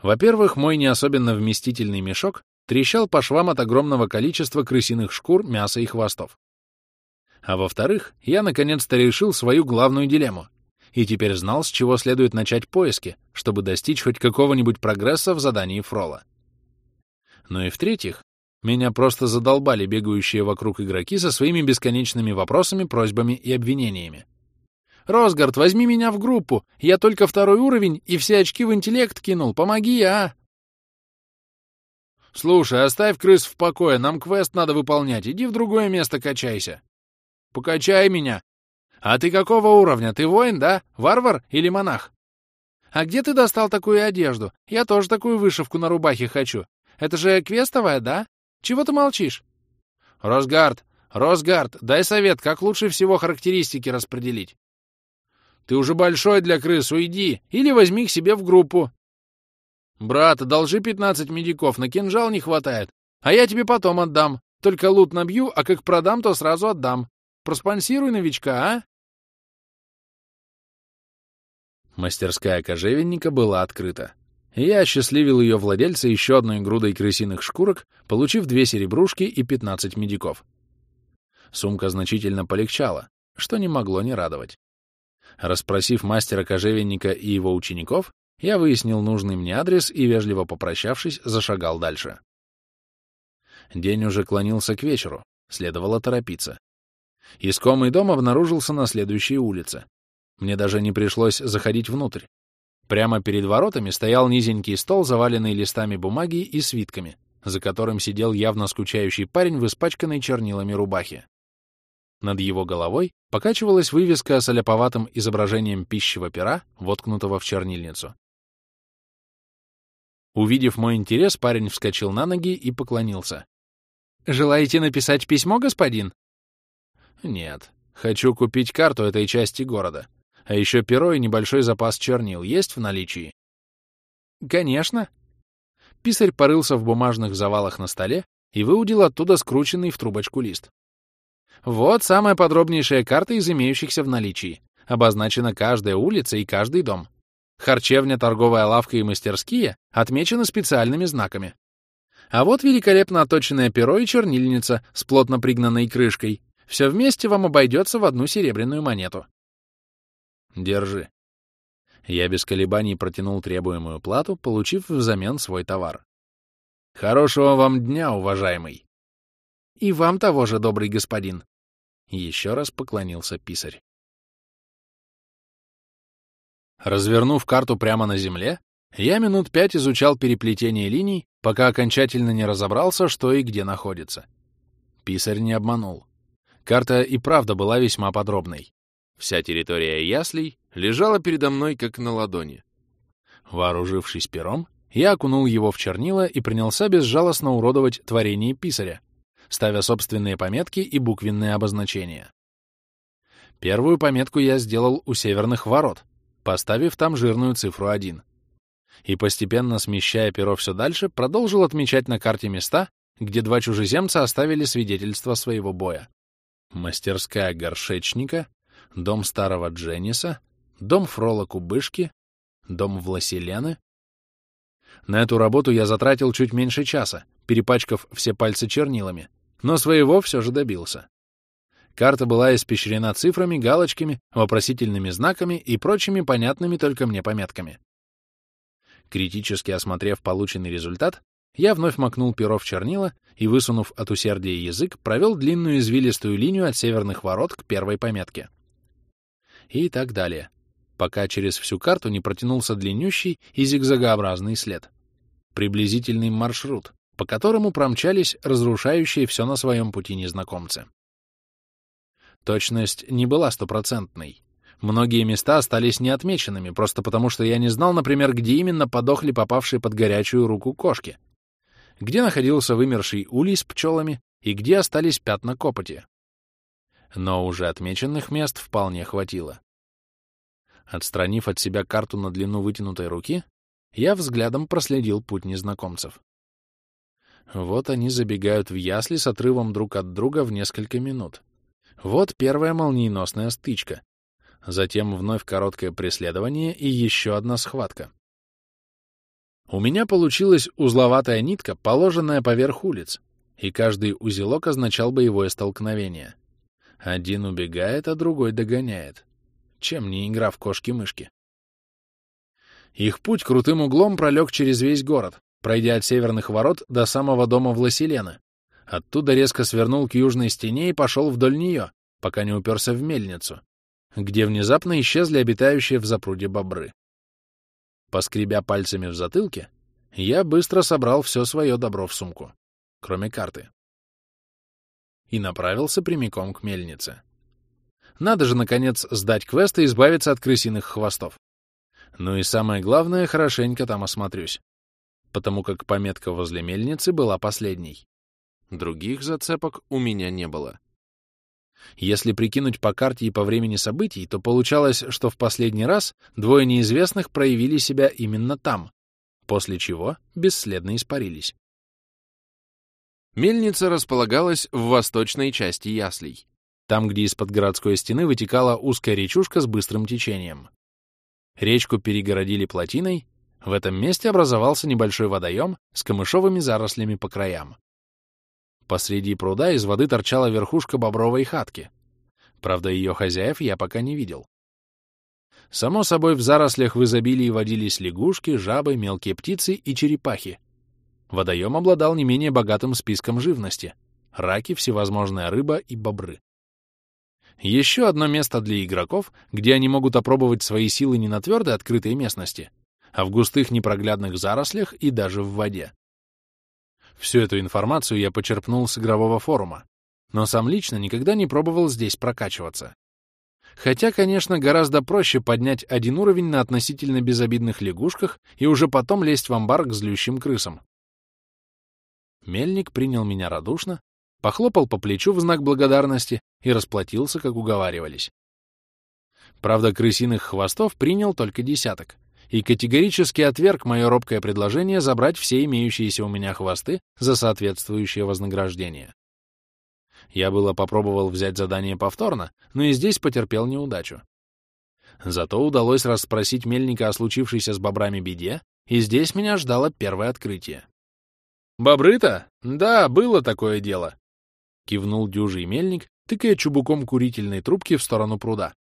Во-первых, мой не особенно вместительный мешок трещал по швам от огромного количества крысиных шкур, мяса и хвостов. А во-вторых, я наконец-то решил свою главную дилемму — и теперь знал, с чего следует начать поиски, чтобы достичь хоть какого-нибудь прогресса в задании Фрола. Но и в-третьих, меня просто задолбали бегающие вокруг игроки со своими бесконечными вопросами, просьбами и обвинениями. «Росгард, возьми меня в группу! Я только второй уровень и все очки в интеллект кинул! Помоги, а!» «Слушай, оставь крыс в покое, нам квест надо выполнять, иди в другое место качайся!» «Покачай меня!» «А ты какого уровня? Ты воин, да? Варвар или монах?» «А где ты достал такую одежду? Я тоже такую вышивку на рубахе хочу. Это же квестовая, да? Чего ты молчишь?» «Росгард! Росгард, дай совет, как лучше всего характеристики распределить?» «Ты уже большой для крыс, уйди! Или возьми их себе в группу!» «Брат, одолжи 15 медиков, на кинжал не хватает, а я тебе потом отдам. Только лут набью, а как продам, то сразу отдам. Проспонсируй новичка, а?» Мастерская кожевенника была открыта. я осчастливил ее владельца еще одной грудой крысиных шкурок, получив две серебрушки и 15 медиков. Сумка значительно полегчала, что не могло не радовать. Расспросив мастера-кожевенника и его учеников, я выяснил нужный мне адрес и, вежливо попрощавшись, зашагал дальше. День уже клонился к вечеру, следовало торопиться. Искомый дом обнаружился на следующей улице. Мне даже не пришлось заходить внутрь. Прямо перед воротами стоял низенький стол, заваленный листами бумаги и свитками, за которым сидел явно скучающий парень в испачканной чернилами рубахе. Над его головой покачивалась вывеска с оляповатым изображением пищевого пера, воткнутого в чернильницу. Увидев мой интерес, парень вскочил на ноги и поклонился. «Желаете написать письмо, господин?» «Нет. Хочу купить карту этой части города. А еще перо и небольшой запас чернил есть в наличии? Конечно. Писарь порылся в бумажных завалах на столе и выудил оттуда скрученный в трубочку лист. Вот самая подробнейшая карта из имеющихся в наличии. Обозначена каждая улица и каждый дом. Харчевня, торговая лавка и мастерские отмечены специальными знаками. А вот великолепно оточенное перо и чернильница с плотно пригнанной крышкой. Все вместе вам обойдется в одну серебряную монету. Держи. Я без колебаний протянул требуемую плату, получив взамен свой товар. Хорошего вам дня, уважаемый. И вам того же, добрый господин. Еще раз поклонился писарь. Развернув карту прямо на земле, я минут пять изучал переплетение линий, пока окончательно не разобрался, что и где находится. Писарь не обманул. Карта и правда была весьма подробной. Вся территория яслей лежала передо мной как на ладони. Вооружившись пером, я окунул его в чернила и принялся безжалостно уродовать творение писаря, ставя собственные пометки и буквенные обозначения. Первую пометку я сделал у северных ворот, поставив там жирную цифру 1. И постепенно, смещая перо все дальше, продолжил отмечать на карте места, где два чужеземца оставили свидетельство своего боя. Мастерская горшечника, дом старого Дженниса, дом Фрола Кубышки, дом Власелены. На эту работу я затратил чуть меньше часа, перепачкав все пальцы чернилами, но своего все же добился. Карта была испещрена цифрами, галочками, вопросительными знаками и прочими понятными только мне пометками. Критически осмотрев полученный результат, я вновь макнул перо в чернила и, высунув от усердия язык, провел длинную извилистую линию от северных ворот к первой пометке и так далее, пока через всю карту не протянулся длиннющий и зигзагообразный след. Приблизительный маршрут, по которому промчались разрушающие все на своем пути незнакомцы. Точность не была стопроцентной. Многие места остались неотмеченными, просто потому что я не знал, например, где именно подохли попавшие под горячую руку кошки, где находился вымерший улей с пчелами и где остались пятна копоти но уже отмеченных мест вполне хватило. Отстранив от себя карту на длину вытянутой руки, я взглядом проследил путь незнакомцев. Вот они забегают в ясли с отрывом друг от друга в несколько минут. Вот первая молниеносная стычка. Затем вновь короткое преследование и еще одна схватка. У меня получилась узловатая нитка, положенная поверх улиц, и каждый узелок означал боевое столкновение. Один убегает, а другой догоняет. Чем не игра в кошки-мышки? Их путь крутым углом пролег через весь город, пройдя от северных ворот до самого дома Власелена. Оттуда резко свернул к южной стене и пошел вдоль нее, пока не уперся в мельницу, где внезапно исчезли обитающие в запруде бобры. Поскребя пальцами в затылке, я быстро собрал все свое добро в сумку, кроме карты, и направился прямиком к мельнице. Надо же, наконец, сдать квест и избавиться от крысиных хвостов. Ну и самое главное, хорошенько там осмотрюсь, потому как пометка возле мельницы была последней. Других зацепок у меня не было. Если прикинуть по карте и по времени событий, то получалось, что в последний раз двое неизвестных проявили себя именно там, после чего бесследно испарились. Мельница располагалась в восточной части Яслей, там, где из-под городской стены вытекала узкая речушка с быстрым течением. Речку перегородили плотиной, в этом месте образовался небольшой водоем с камышовыми зарослями по краям. Посреди пруда из воды торчала верхушка бобровой хатки. Правда, ее хозяев я пока не видел. Само собой, в зарослях в изобилии водились лягушки, жабы, мелкие птицы и черепахи. Водоем обладал не менее богатым списком живности — раки, всевозможная рыба и бобры. Еще одно место для игроков, где они могут опробовать свои силы не на твердой открытой местности, а в густых непроглядных зарослях и даже в воде. Всю эту информацию я почерпнул с игрового форума, но сам лично никогда не пробовал здесь прокачиваться. Хотя, конечно, гораздо проще поднять один уровень на относительно безобидных лягушках и уже потом лезть в амбар к злющим крысам. Мельник принял меня радушно, похлопал по плечу в знак благодарности и расплатился, как уговаривались. Правда, крысиных хвостов принял только десяток, и категорически отверг мое робкое предложение забрать все имеющиеся у меня хвосты за соответствующее вознаграждение. Я было попробовал взять задание повторно, но и здесь потерпел неудачу. Зато удалось расспросить мельника о случившейся с бобрами беде, и здесь меня ждало первое открытие. «Бобры-то? Да, было такое дело», — кивнул дюжий мельник, тыкая чубуком курительной трубки в сторону пруда.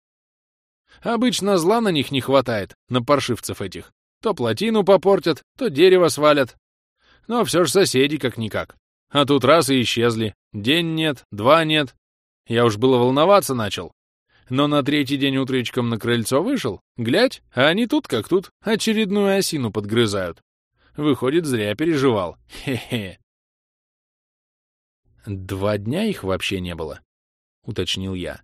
Обычно зла на них не хватает, на паршивцев этих. То плотину попортят, то дерево свалят. Но все же соседи как-никак. А тут раз и исчезли. День нет, два нет. Я уж было волноваться начал. Но на третий день утречком на крыльцо вышел, глядь, а они тут как тут, очередную осину подгрызают. Выходит, зря переживал. Хе-хе. Два дня их вообще не было, уточнил я.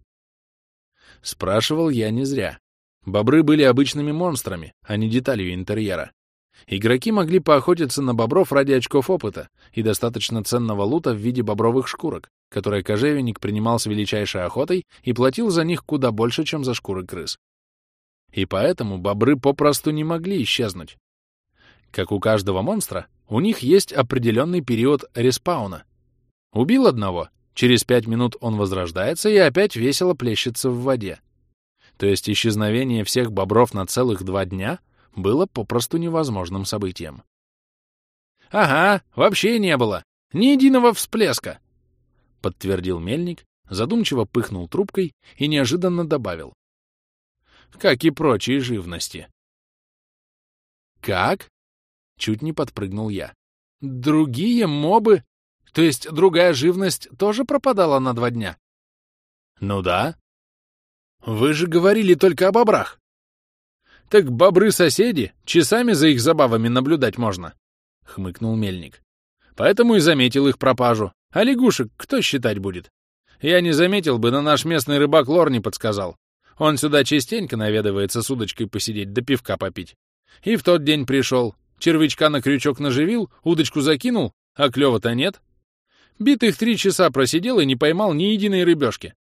Спрашивал я не зря. Бобры были обычными монстрами, а не деталью интерьера. Игроки могли поохотиться на бобров ради очков опыта и достаточно ценного лута в виде бобровых шкурок, которые кожевенник принимал с величайшей охотой и платил за них куда больше, чем за шкуры крыс. И поэтому бобры попросту не могли исчезнуть. Как у каждого монстра, у них есть определенный период респауна. Убил одного, Через пять минут он возрождается и опять весело плещется в воде. То есть исчезновение всех бобров на целых два дня было попросту невозможным событием. «Ага, вообще не было. Ни единого всплеска!» — подтвердил мельник, задумчиво пыхнул трубкой и неожиданно добавил. «Как и прочие живности». «Как?» — чуть не подпрыгнул я. «Другие мобы то есть другая живность тоже пропадала на два дня? Ну да. Вы же говорили только о бобрах. Так бобры-соседи, часами за их забавами наблюдать можно, — хмыкнул мельник. Поэтому и заметил их пропажу. А лягушек кто считать будет? Я не заметил бы, но наш местный рыбак Лор не подсказал. Он сюда частенько наведывается с удочкой посидеть, да пивка попить. И в тот день пришел. Червячка на крючок наживил, удочку закинул, а клёва-то нет. Битых три часа просидел и не поймал ни единой рыбешки.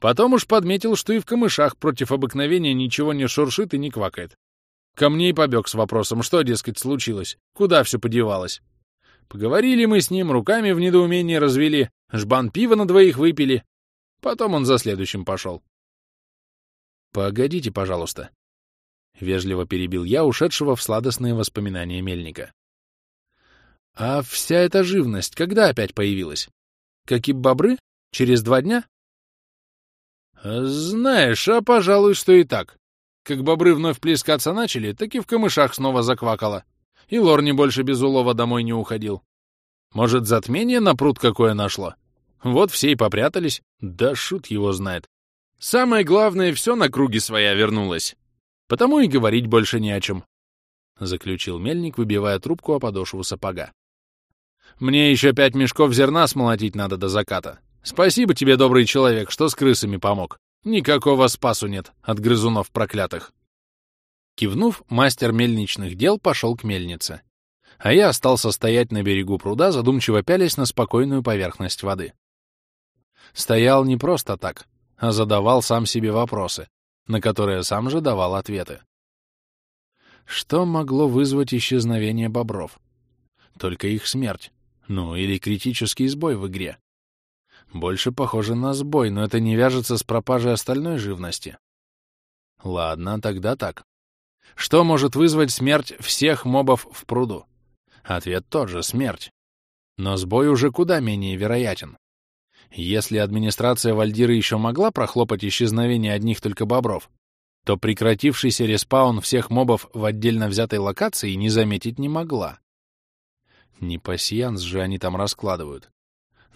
Потом уж подметил, что и в камышах против обыкновения ничего не шуршит и не квакает. Ко мне и побег с вопросом, что, дескать, случилось, куда все подевалось. Поговорили мы с ним, руками в недоумении развели, жбан пива на двоих выпили. Потом он за следующим пошел. «Погодите, пожалуйста», — вежливо перебил я ушедшего в сладостные воспоминания мельника. А вся эта живность когда опять появилась? Как и бобры? Через два дня? Знаешь, а пожалуй, что и так. Как бобры вновь плескаться начали, так и в камышах снова заквакало. И Лорни больше без улова домой не уходил. Может, затмение на пруд какое нашло? Вот все и попрятались. Да шут его знает. Самое главное, все на круги своя вернулось. Потому и говорить больше не о чем. Заключил мельник, выбивая трубку о подошву сапога. Мне еще пять мешков зерна смолотить надо до заката. Спасибо тебе, добрый человек, что с крысами помог. Никакого спасу нет от грызунов проклятых. Кивнув, мастер мельничных дел пошел к мельнице. А я остался стоять на берегу пруда, задумчиво пялясь на спокойную поверхность воды. Стоял не просто так, а задавал сам себе вопросы, на которые сам же давал ответы. Что могло вызвать исчезновение бобров? Только их смерть. Ну, или критический сбой в игре. Больше похоже на сбой, но это не вяжется с пропажей остальной живности. Ладно, тогда так. Что может вызвать смерть всех мобов в пруду? Ответ тот же — смерть. Но сбой уже куда менее вероятен. Если администрация Вальдиры еще могла прохлопать исчезновение одних только бобров, то прекратившийся респаун всех мобов в отдельно взятой локации не заметить не могла. Не пассианс же они там раскладывают.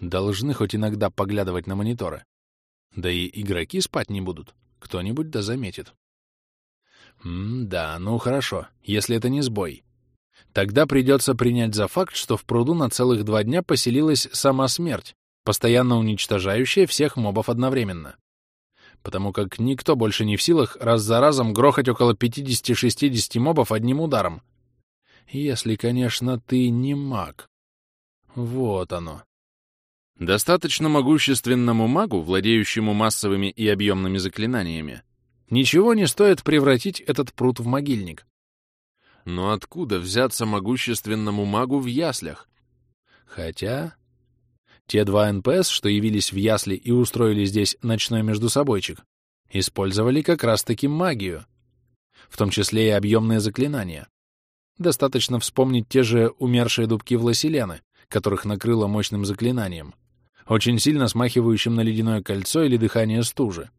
Должны хоть иногда поглядывать на мониторы. Да и игроки спать не будут. Кто-нибудь да заметит. М-да, ну хорошо, если это не сбой. Тогда придется принять за факт, что в пруду на целых два дня поселилась сама смерть, постоянно уничтожающая всех мобов одновременно. Потому как никто больше не в силах раз за разом грохать около 50-60 мобов одним ударом. Если, конечно, ты не маг. Вот оно. Достаточно могущественному магу, владеющему массовыми и объемными заклинаниями, ничего не стоит превратить этот пруд в могильник. Но откуда взяться могущественному магу в яслях? Хотя... Те два НПС, что явились в ясли и устроили здесь ночной междусобойчик, использовали как раз-таки магию, в том числе и объемные заклинания. Достаточно вспомнить те же умершие дубки Власелены, которых накрыло мощным заклинанием очень сильно смахивающим на ледяное кольцо или дыхание стужи.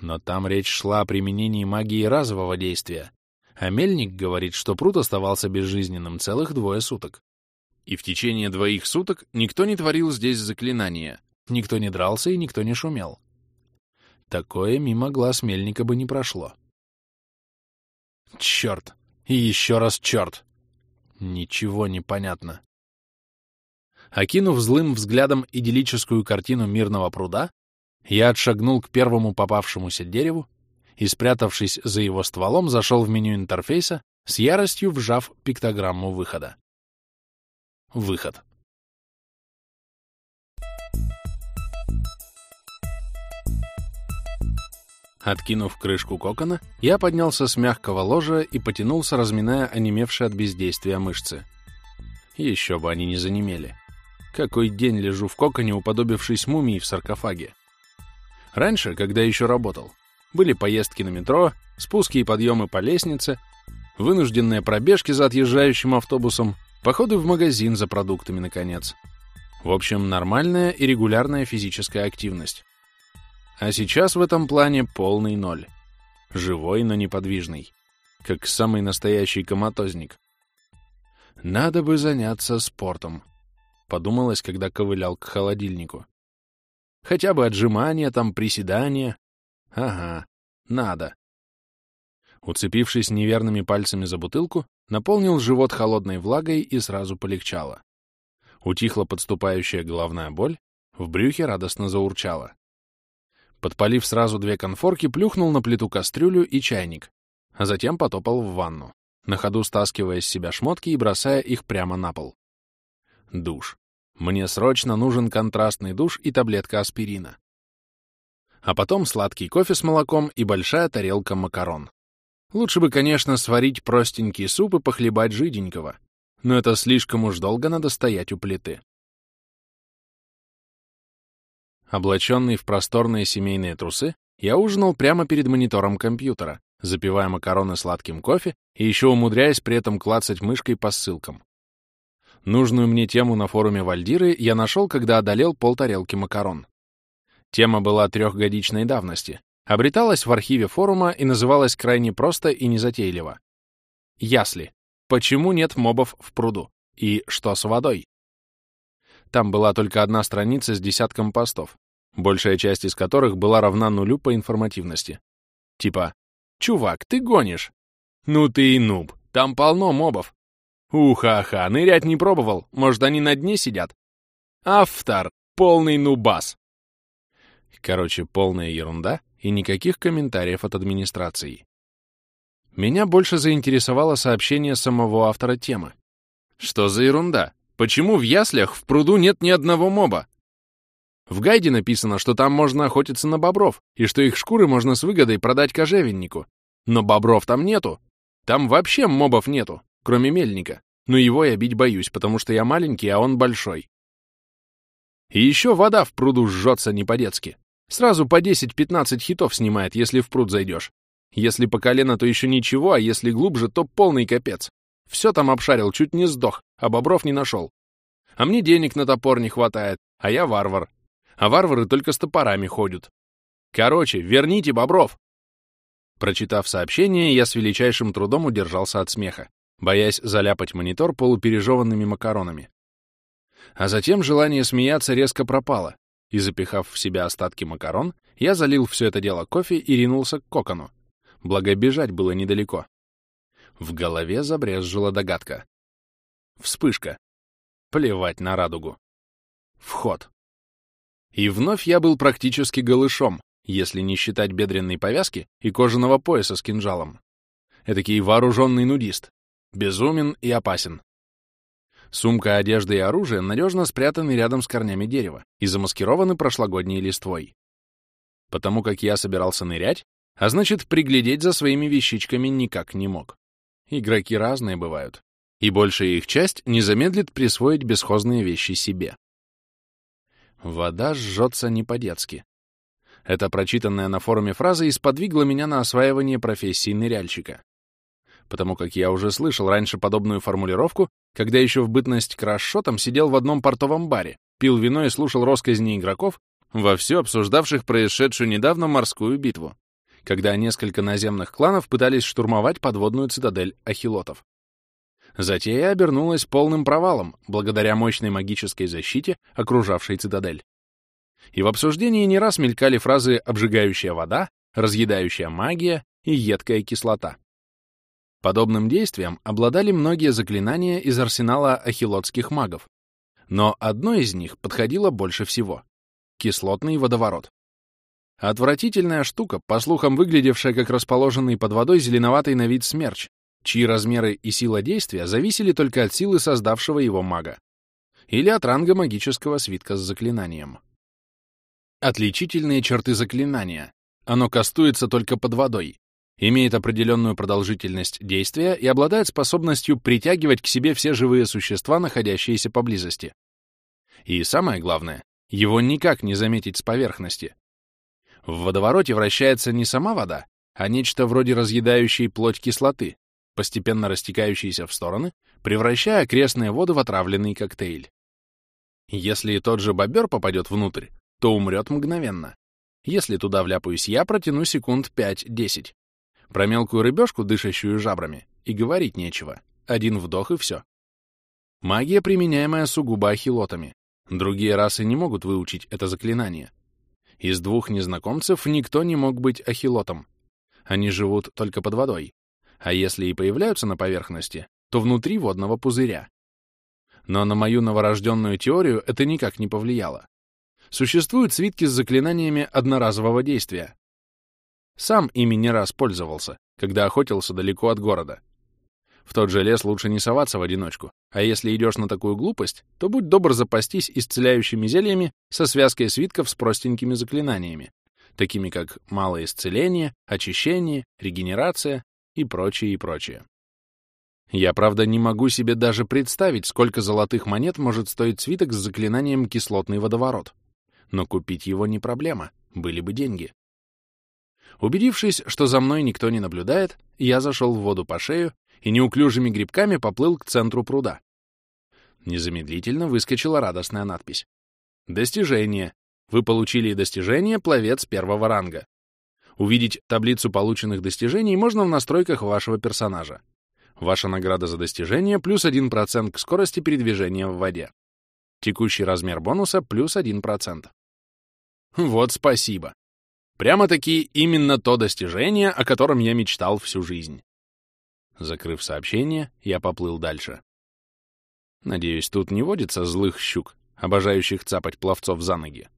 Но там речь шла о применении магии разового действия, а Мельник говорит, что пруд оставался безжизненным целых двое суток. И в течение двоих суток никто не творил здесь заклинания, никто не дрался и никто не шумел. Такое мимо глаз Мельника бы не прошло. Черт! И еще раз черт! Ничего не понятно. Окинув злым взглядом идиллическую картину мирного пруда, я отшагнул к первому попавшемуся дереву и, спрятавшись за его стволом, зашел в меню интерфейса, с яростью вжав пиктограмму выхода. Выход. Откинув крышку кокона, я поднялся с мягкого ложа и потянулся, разминая онемевшие от бездействия мышцы. Еще бы они не занемели. Какой день лежу в коконе, уподобившись мумии в саркофаге. Раньше, когда еще работал, были поездки на метро, спуски и подъемы по лестнице, вынужденные пробежки за отъезжающим автобусом, походы в магазин за продуктами, наконец. В общем, нормальная и регулярная физическая активность. А сейчас в этом плане полный ноль. Живой, но неподвижный. Как самый настоящий коматозник. Надо бы заняться спортом. Подумалось, когда ковылял к холодильнику. Хотя бы отжимания, там, приседания. Ага, надо. Уцепившись неверными пальцами за бутылку, наполнил живот холодной влагой и сразу полегчало. Утихла подступающая головная боль, в брюхе радостно заурчало. Подпалив сразу две конфорки, плюхнул на плиту кастрюлю и чайник, а затем потопал в ванну, на ходу стаскивая с себя шмотки и бросая их прямо на пол. Душ. Мне срочно нужен контрастный душ и таблетка аспирина. А потом сладкий кофе с молоком и большая тарелка макарон. Лучше бы, конечно, сварить простенький суп и похлебать жиденького, но это слишком уж долго надо стоять у плиты. Облаченный в просторные семейные трусы, я ужинал прямо перед монитором компьютера, запивая макароны сладким кофе и еще умудряясь при этом клацать мышкой по ссылкам. Нужную мне тему на форуме Вальдиры я нашел, когда одолел полтарелки макарон. Тема была трехгодичной давности, обреталась в архиве форума и называлась крайне просто и незатейливо. Ясли. Почему нет мобов в пруду? И что с водой? Там была только одна страница с десятком постов, большая часть из которых была равна нулю по информативности. Типа «Чувак, ты гонишь?» «Ну ты и нуб, там полно мобов». «Уха-ха, нырять не пробовал, может, они на дне сидят?» «Автор, полный нубас». Короче, полная ерунда и никаких комментариев от администрации. Меня больше заинтересовало сообщение самого автора темы. Что за ерунда? Почему в яслях в пруду нет ни одного моба? В гайде написано, что там можно охотиться на бобров, и что их шкуры можно с выгодой продать кожевеннику. Но бобров там нету. Там вообще мобов нету, кроме мельника. Но его я бить боюсь, потому что я маленький, а он большой. И еще вода в пруду жжется не по-детски. Сразу по 10-15 хитов снимает, если в пруд зайдешь. Если по колено, то еще ничего, а если глубже, то полный капец. Все там обшарил, чуть не сдох, а бобров не нашел. А мне денег на топор не хватает, а я варвар. А варвары только с топорами ходят. Короче, верните бобров!» Прочитав сообщение, я с величайшим трудом удержался от смеха, боясь заляпать монитор полупережеванными макаронами. А затем желание смеяться резко пропало, и, запихав в себя остатки макарон, я залил все это дело кофе и ринулся к кокону. Благо, бежать было недалеко. В голове забрезжила догадка. Вспышка. Плевать на радугу. Вход. И вновь я был практически голышом, если не считать бедренной повязки и кожаного пояса с кинжалом. Этакий вооруженный нудист. Безумен и опасен. Сумка, одежда и оружие надежно спрятаны рядом с корнями дерева и замаскированы прошлогодней листвой. Потому как я собирался нырять, а значит, приглядеть за своими вещичками никак не мог. Игроки разные бывают, и большая их часть не замедлит присвоить бесхозные вещи себе. Вода жжется не по-детски. Эта прочитанная на форуме фраза исподвигла меня на осваивание профессии ныряльщика. Потому как я уже слышал раньше подобную формулировку, когда еще в бытность краш-шотом сидел в одном портовом баре, пил вино и слушал росказни игроков, вовсю обсуждавших происшедшую недавно морскую битву когда несколько наземных кланов пытались штурмовать подводную цитадель ахилотов. Затея обернулась полным провалом благодаря мощной магической защите, окружавшей цитадель. И в обсуждении не раз мелькали фразы «обжигающая вода», «разъедающая магия» и «едкая кислота». Подобным действием обладали многие заклинания из арсенала ахилотских магов, но одно из них подходило больше всего — кислотный водоворот. Отвратительная штука, по слухам выглядевшая как расположенный под водой зеленоватый на вид смерч, чьи размеры и сила действия зависели только от силы создавшего его мага. Или от ранга магического свитка с заклинанием. Отличительные черты заклинания. Оно кастуется только под водой, имеет определенную продолжительность действия и обладает способностью притягивать к себе все живые существа, находящиеся поблизости. И самое главное, его никак не заметить с поверхности, в водовороте вращается не сама вода, а нечто вроде разъедающей плоть кислоты, постепенно растекающейся в стороны, превращая окрестные воды в отравленный коктейль. Если тот же бобер попадет внутрь, то умрет мгновенно. Если туда вляпаюсь я, протяну секунд 5-10. Про мелкую рыбешку, дышащую жабрами, и говорить нечего. Один вдох и все. Магия, применяемая сугубо ахилотами. Другие расы не могут выучить это заклинание. Из двух незнакомцев никто не мог быть ахилотом. Они живут только под водой. А если и появляются на поверхности, то внутри водного пузыря. Но на мою новорожденную теорию это никак не повлияло. Существуют свитки с заклинаниями одноразового действия. Сам ими не раз пользовался, когда охотился далеко от города. В тот же лес лучше не соваться в одиночку, а если идешь на такую глупость, то будь добр запастись исцеляющими зельями со связкой свитков с простенькими заклинаниями, такими как малое исцеление, очищение, регенерация и прочее, и прочее. Я, правда, не могу себе даже представить, сколько золотых монет может стоить свиток с заклинанием «Кислотный водоворот». Но купить его не проблема, были бы деньги. Убедившись, что за мной никто не наблюдает, я зашел в воду по шею и неуклюжими грибками поплыл к центру пруда. Незамедлительно выскочила радостная надпись. Достижение. Вы получили достижение «Пловец первого ранга». Увидеть таблицу полученных достижений можно в настройках вашего персонажа. Ваша награда за достижение плюс 1% к скорости передвижения в воде. Текущий размер бонуса плюс 1%. Вот спасибо. Прямо-таки именно то достижение, о котором я мечтал всю жизнь. Закрыв сообщение, я поплыл дальше. Надеюсь, тут не водится злых щук, обожающих цапать пловцов за ноги.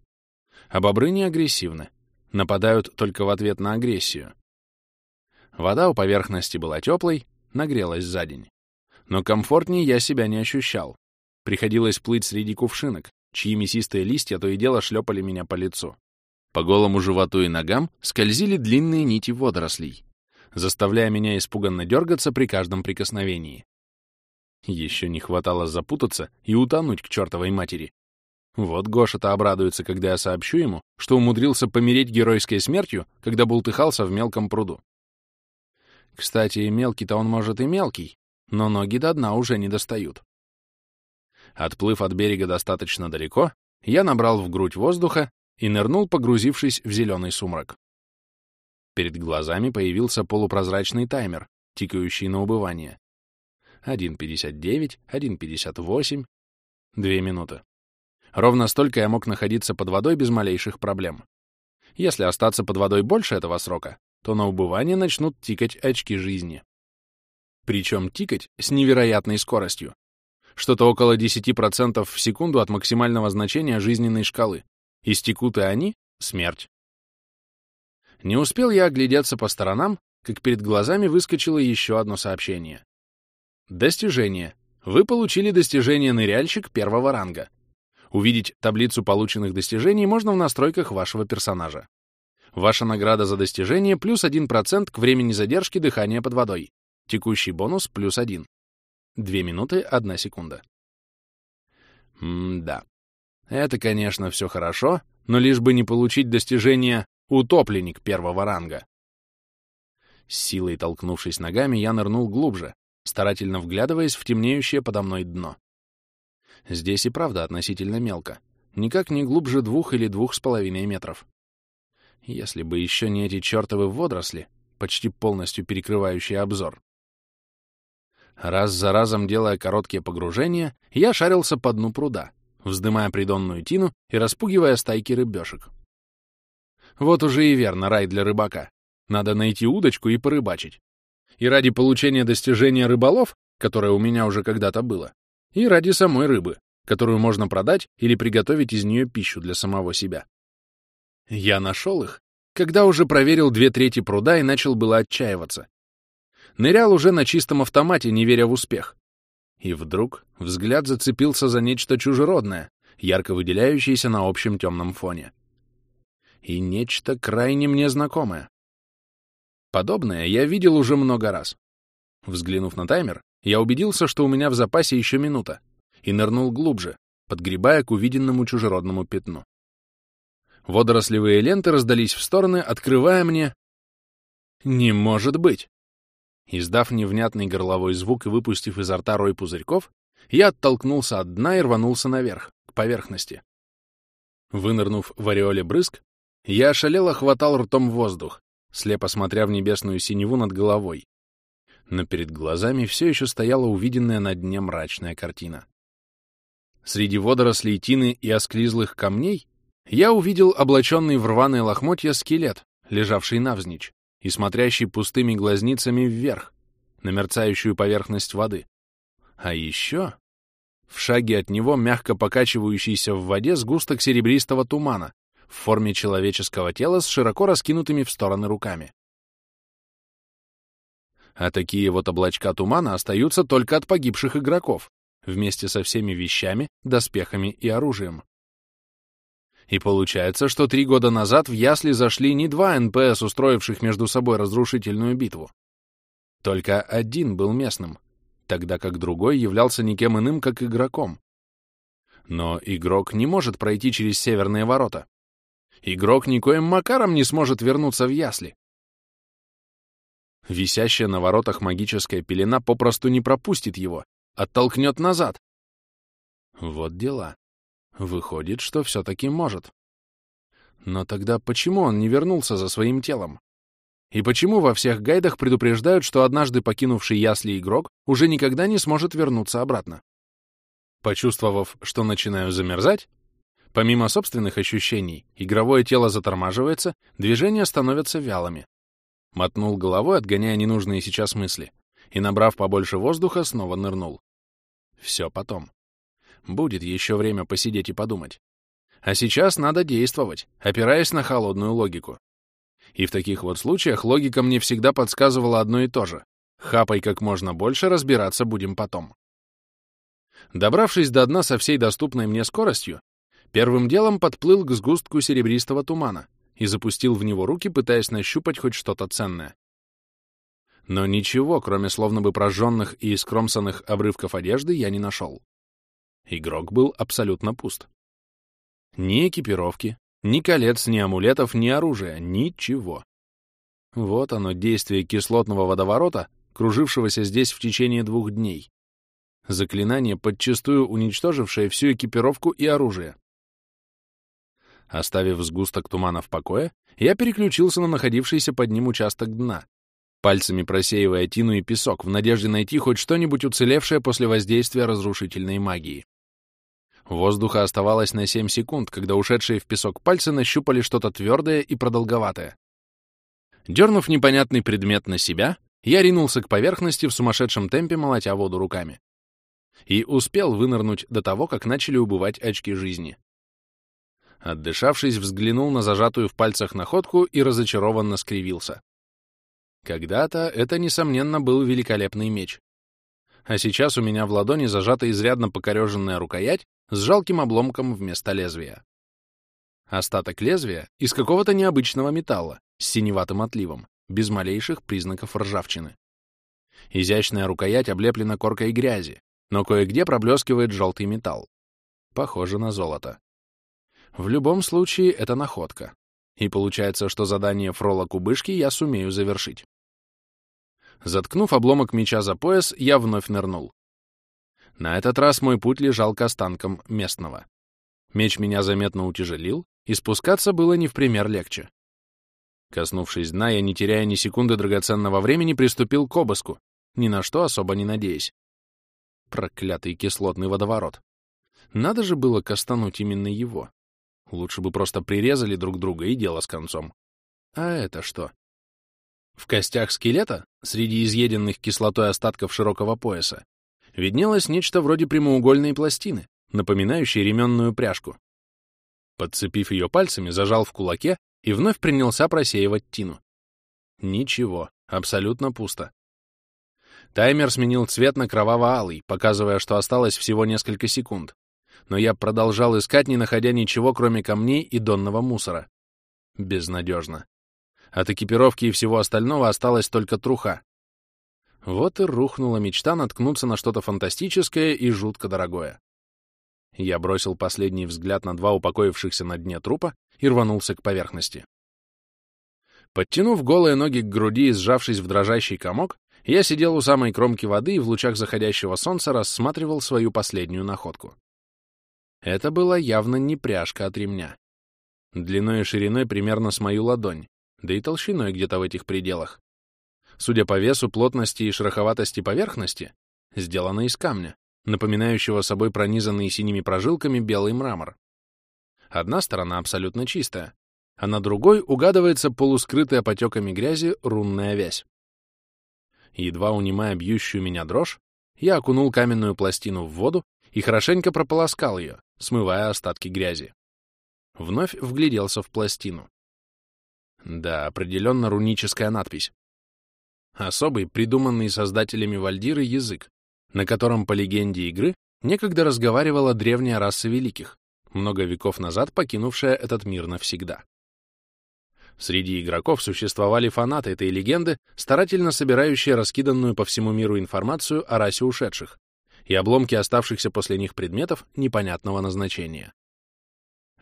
А бобры не агрессивны, нападают только в ответ на агрессию. Вода у поверхности была теплой, нагрелась за день. Но комфортнее я себя не ощущал. Приходилось плыть среди кувшинок, чьи мясистые листья то и дело шлепали меня по лицу. По голому животу и ногам скользили длинные нити водорослей, заставляя меня испуганно дергаться при каждом прикосновении. Еще не хватало запутаться и утонуть к чертовой матери. Вот Гоша-то обрадуется, когда я сообщу ему, что умудрился помереть геройской смертью, когда бултыхался в мелком пруду. Кстати, мелкий-то он может и мелкий, но ноги до дна уже не достают. Отплыв от берега достаточно далеко, я набрал в грудь воздуха и нырнул, погрузившись в зеленый сумрак. Перед глазами появился полупрозрачный таймер, тикающий на убывание. 1.59, 1.58, две минуты. Ровно столько я мог находиться под водой без малейших проблем. Если остаться под водой больше этого срока, то на убывание начнут тикать очки жизни. Причем тикать с невероятной скоростью. Что-то около 10% в секунду от максимального значения жизненной шкалы. Истекут и они — смерть. Не успел я оглядеться по сторонам, как перед глазами выскочило еще одно сообщение. Достижение. Вы получили достижение «Ныряльщик» первого ранга. Увидеть таблицу полученных достижений можно в настройках вашего персонажа. Ваша награда за достижение плюс 1% к времени задержки дыхания под водой. Текущий бонус плюс 1. 2 минуты 1 секунда. М-да. Это, конечно, все хорошо, но лишь бы не получить достижение Утопленник первого ранга. С силой толкнувшись ногами, я нырнул глубже, старательно вглядываясь в темнеющее подо мной дно. Здесь и правда относительно мелко. Никак не глубже двух или двух с половиной метров. Если бы еще не эти чертовы водоросли, почти полностью перекрывающие обзор. Раз за разом делая короткие погружения, я шарился по дну пруда, вздымая придонную тину и распугивая стайки рыбешек. Вот уже и верно рай для рыбака. Надо найти удочку и порыбачить. И ради получения достижения рыболов, которое у меня уже когда-то было, и ради самой рыбы, которую можно продать или приготовить из нее пищу для самого себя. Я нашел их, когда уже проверил две трети пруда и начал было отчаиваться. Нырял уже на чистом автомате, не веря в успех. И вдруг взгляд зацепился за нечто чужеродное, ярко выделяющееся на общем темном фоне и нечто крайне мне знакомое. Подобное я видел уже много раз. Взглянув на таймер, я убедился, что у меня в запасе еще минута, и нырнул глубже, подгребая к увиденному чужеродному пятну. Водорослевые ленты раздались в стороны, открывая мне... Не может быть! Издав невнятный горловой звук и выпустив изо рта рой пузырьков, я оттолкнулся от дна и рванулся наверх, к поверхности. Вынырнув в ореоле брызг, я ошалело хватал ртом воздух, слепо смотря в небесную синеву над головой. Но перед глазами все еще стояла увиденная на дне мрачная картина. Среди водорослей тины и осклизлых камней я увидел облаченный в рваные лохмотья скелет, лежавший навзничь и смотрящий пустыми глазницами вверх, на мерцающую поверхность воды. А еще в шаге от него мягко покачивающийся в воде сгусток серебристого тумана, в форме человеческого тела с широко раскинутыми в стороны руками. А такие вот облачка тумана остаются только от погибших игроков, вместе со всеми вещами, доспехами и оружием. И получается, что три года назад в ясли зашли не два НПС, устроивших между собой разрушительную битву. Только один был местным, тогда как другой являлся никем иным, как игроком. Но игрок не может пройти через северные ворота. Игрок никоим макаром не сможет вернуться в ясли. Висящая на воротах магическая пелена попросту не пропустит его, оттолкнет назад. Вот дела. Выходит, что все-таки может. Но тогда почему он не вернулся за своим телом? И почему во всех гайдах предупреждают, что однажды покинувший ясли игрок уже никогда не сможет вернуться обратно? Почувствовав, что начинаю замерзать, помимо собственных ощущений, игровое тело затормаживается, движения становятся вялыми. Мотнул головой, отгоняя ненужные сейчас мысли, и, набрав побольше воздуха, снова нырнул. Все потом. Будет еще время посидеть и подумать. А сейчас надо действовать, опираясь на холодную логику. И в таких вот случаях логика мне всегда подсказывала одно и то же. Хапай как можно больше, разбираться будем потом. Добравшись до дна со всей доступной мне скоростью, первым делом подплыл к сгустку серебристого тумана и запустил в него руки, пытаясь нащупать хоть что-то ценное. Но ничего, кроме словно бы прожженных и искромсанных обрывков одежды, я не нашел. Игрок был абсолютно пуст. Ни экипировки, ни колец, ни амулетов, ни оружия, ничего. Вот оно, действие кислотного водоворота, кружившегося здесь в течение двух дней. Заклинание, подчастую уничтожившее всю экипировку и оружие. Оставив сгусток тумана в покое, я переключился на находившийся под ним участок дна, пальцами просеивая тину и песок в надежде найти хоть что-нибудь уцелевшее после воздействия разрушительной магии. Воздуха оставалось на 7 секунд, когда ушедшие в песок пальцы нащупали что-то твердое и продолговатое. Дернув непонятный предмет на себя, я ринулся к поверхности в сумасшедшем темпе, молотя воду руками. И успел вынырнуть до того, как начали убывать очки жизни. Отдышавшись, взглянул на зажатую в пальцах находку и разочарованно скривился. Когда-то это, несомненно, был великолепный меч. А сейчас у меня в ладони зажата изрядно покореженная рукоять с жалким обломком вместо лезвия. Остаток лезвия из какого-то необычного металла с синеватым отливом, без малейших признаков ржавчины. Изящная рукоять облеплена коркой грязи, но кое-где проблескивает желтый металл. Похоже на золото. В любом случае, это находка. И получается, что задание фрола кубышки я сумею завершить. Заткнув обломок меча за пояс, я вновь нырнул. На этот раз мой путь лежал к останкам местного. Меч меня заметно утяжелил, и спускаться было не в пример легче. Коснувшись дна, я, не теряя ни секунды драгоценного времени, приступил к обыску, ни на что особо не надеясь. Проклятый кислотный водоворот. Надо же было кастануть именно его. Лучше бы просто прирезали друг друга и дело с концом. А это что? В костях скелета, среди изъеденных кислотой остатков широкого пояса, виднелось нечто вроде прямоугольной пластины, напоминающей ременную пряжку. Подцепив ее пальцами, зажал в кулаке и вновь принялся просеивать тину. Ничего, абсолютно пусто. Таймер сменил цвет на кроваво-алый, показывая, что осталось всего несколько секунд. Но я продолжал искать, не находя ничего, кроме камней и донного мусора. Безнадежно. От экипировки и всего остального осталась только труха. Вот и рухнула мечта наткнуться на что-то фантастическое и жутко дорогое. Я бросил последний взгляд на два упокоившихся на дне трупа и рванулся к поверхности. Подтянув голые ноги к груди и сжавшись в дрожащий комок, я сидел у самой кромки воды и в лучах заходящего солнца рассматривал свою последнюю находку. Это была явно не пряжка от ремня. Длиной и шириной примерно с мою ладонь, да и толщиной где-то в этих пределах. Судя по весу, плотности и шероховатости поверхности, сделана из камня, напоминающего собой пронизанный синими прожилками белый мрамор. Одна сторона абсолютно чистая, а на другой угадывается полускрытая потеками грязи рунная вязь. Едва унимая бьющую меня дрожь, я окунул каменную пластину в воду и хорошенько прополоскал ее, смывая остатки грязи. Вновь вгляделся в пластину. Да, определенно руническая надпись. Особый, придуманный создателями Вальдиры язык, на котором, по легенде игры, некогда разговаривала древняя раса великих, много веков назад покинувшая этот мир навсегда. Среди игроков существовали фанаты этой легенды, старательно собирающие раскиданную по всему миру информацию о расе ушедших и обломки оставшихся после них предметов непонятного назначения.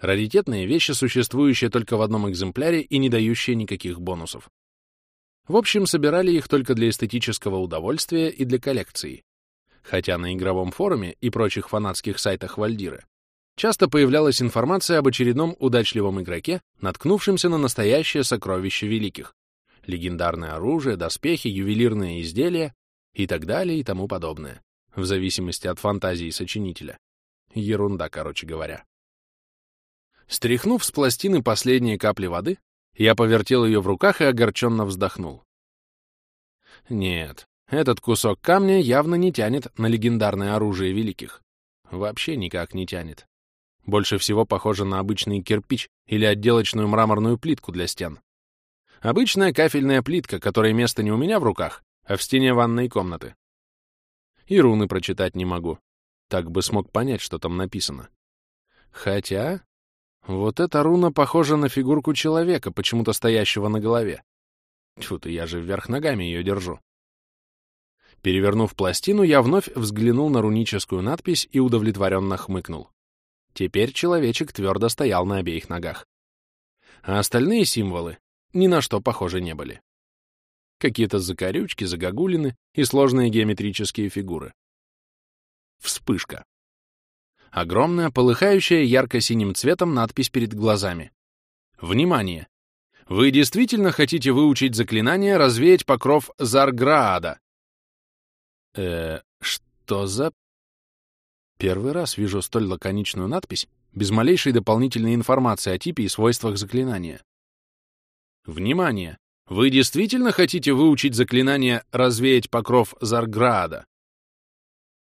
Раритетные вещи, существующие только в одном экземпляре и не дающие никаких бонусов. В общем, собирали их только для эстетического удовольствия и для коллекции. Хотя на игровом форуме и прочих фанатских сайтах Вальдиры часто появлялась информация об очередном удачливом игроке, наткнувшемся на настоящее сокровище великих. Легендарное оружие, доспехи, ювелирные изделия и так далее и тому подобное, в зависимости от фантазии сочинителя. Ерунда, короче говоря. Стряхнув с пластины последние капли воды, я повертел ее в руках и огорченно вздохнул. Нет, этот кусок камня явно не тянет на легендарное оружие великих. Вообще никак не тянет. Больше всего похоже на обычный кирпич или отделочную мраморную плитку для стен. Обычная кафельная плитка, которой место не у меня в руках, а в стене ванной комнаты. И руны прочитать не могу. Так бы смог понять, что там написано. Хотя... Вот эта руна похожа на фигурку человека, почему-то стоящего на голове. Тьфу ты, я же вверх ногами ее держу. Перевернув пластину, я вновь взглянул на руническую надпись и удовлетворенно хмыкнул. Теперь человечек твердо стоял на обеих ногах. А остальные символы ни на что похожи не были. Какие-то закорючки, загогулины и сложные геометрические фигуры. Вспышка. Огромная, полыхающая ярко-синим цветом надпись перед глазами. Внимание! Вы действительно хотите выучить заклинание «Развеять покров Зарграада»? Э, что за... Первый раз вижу столь лаконичную надпись без малейшей дополнительной информации о типе и свойствах заклинания. Внимание! Вы действительно хотите выучить заклинание «Развеять покров Зарграада»?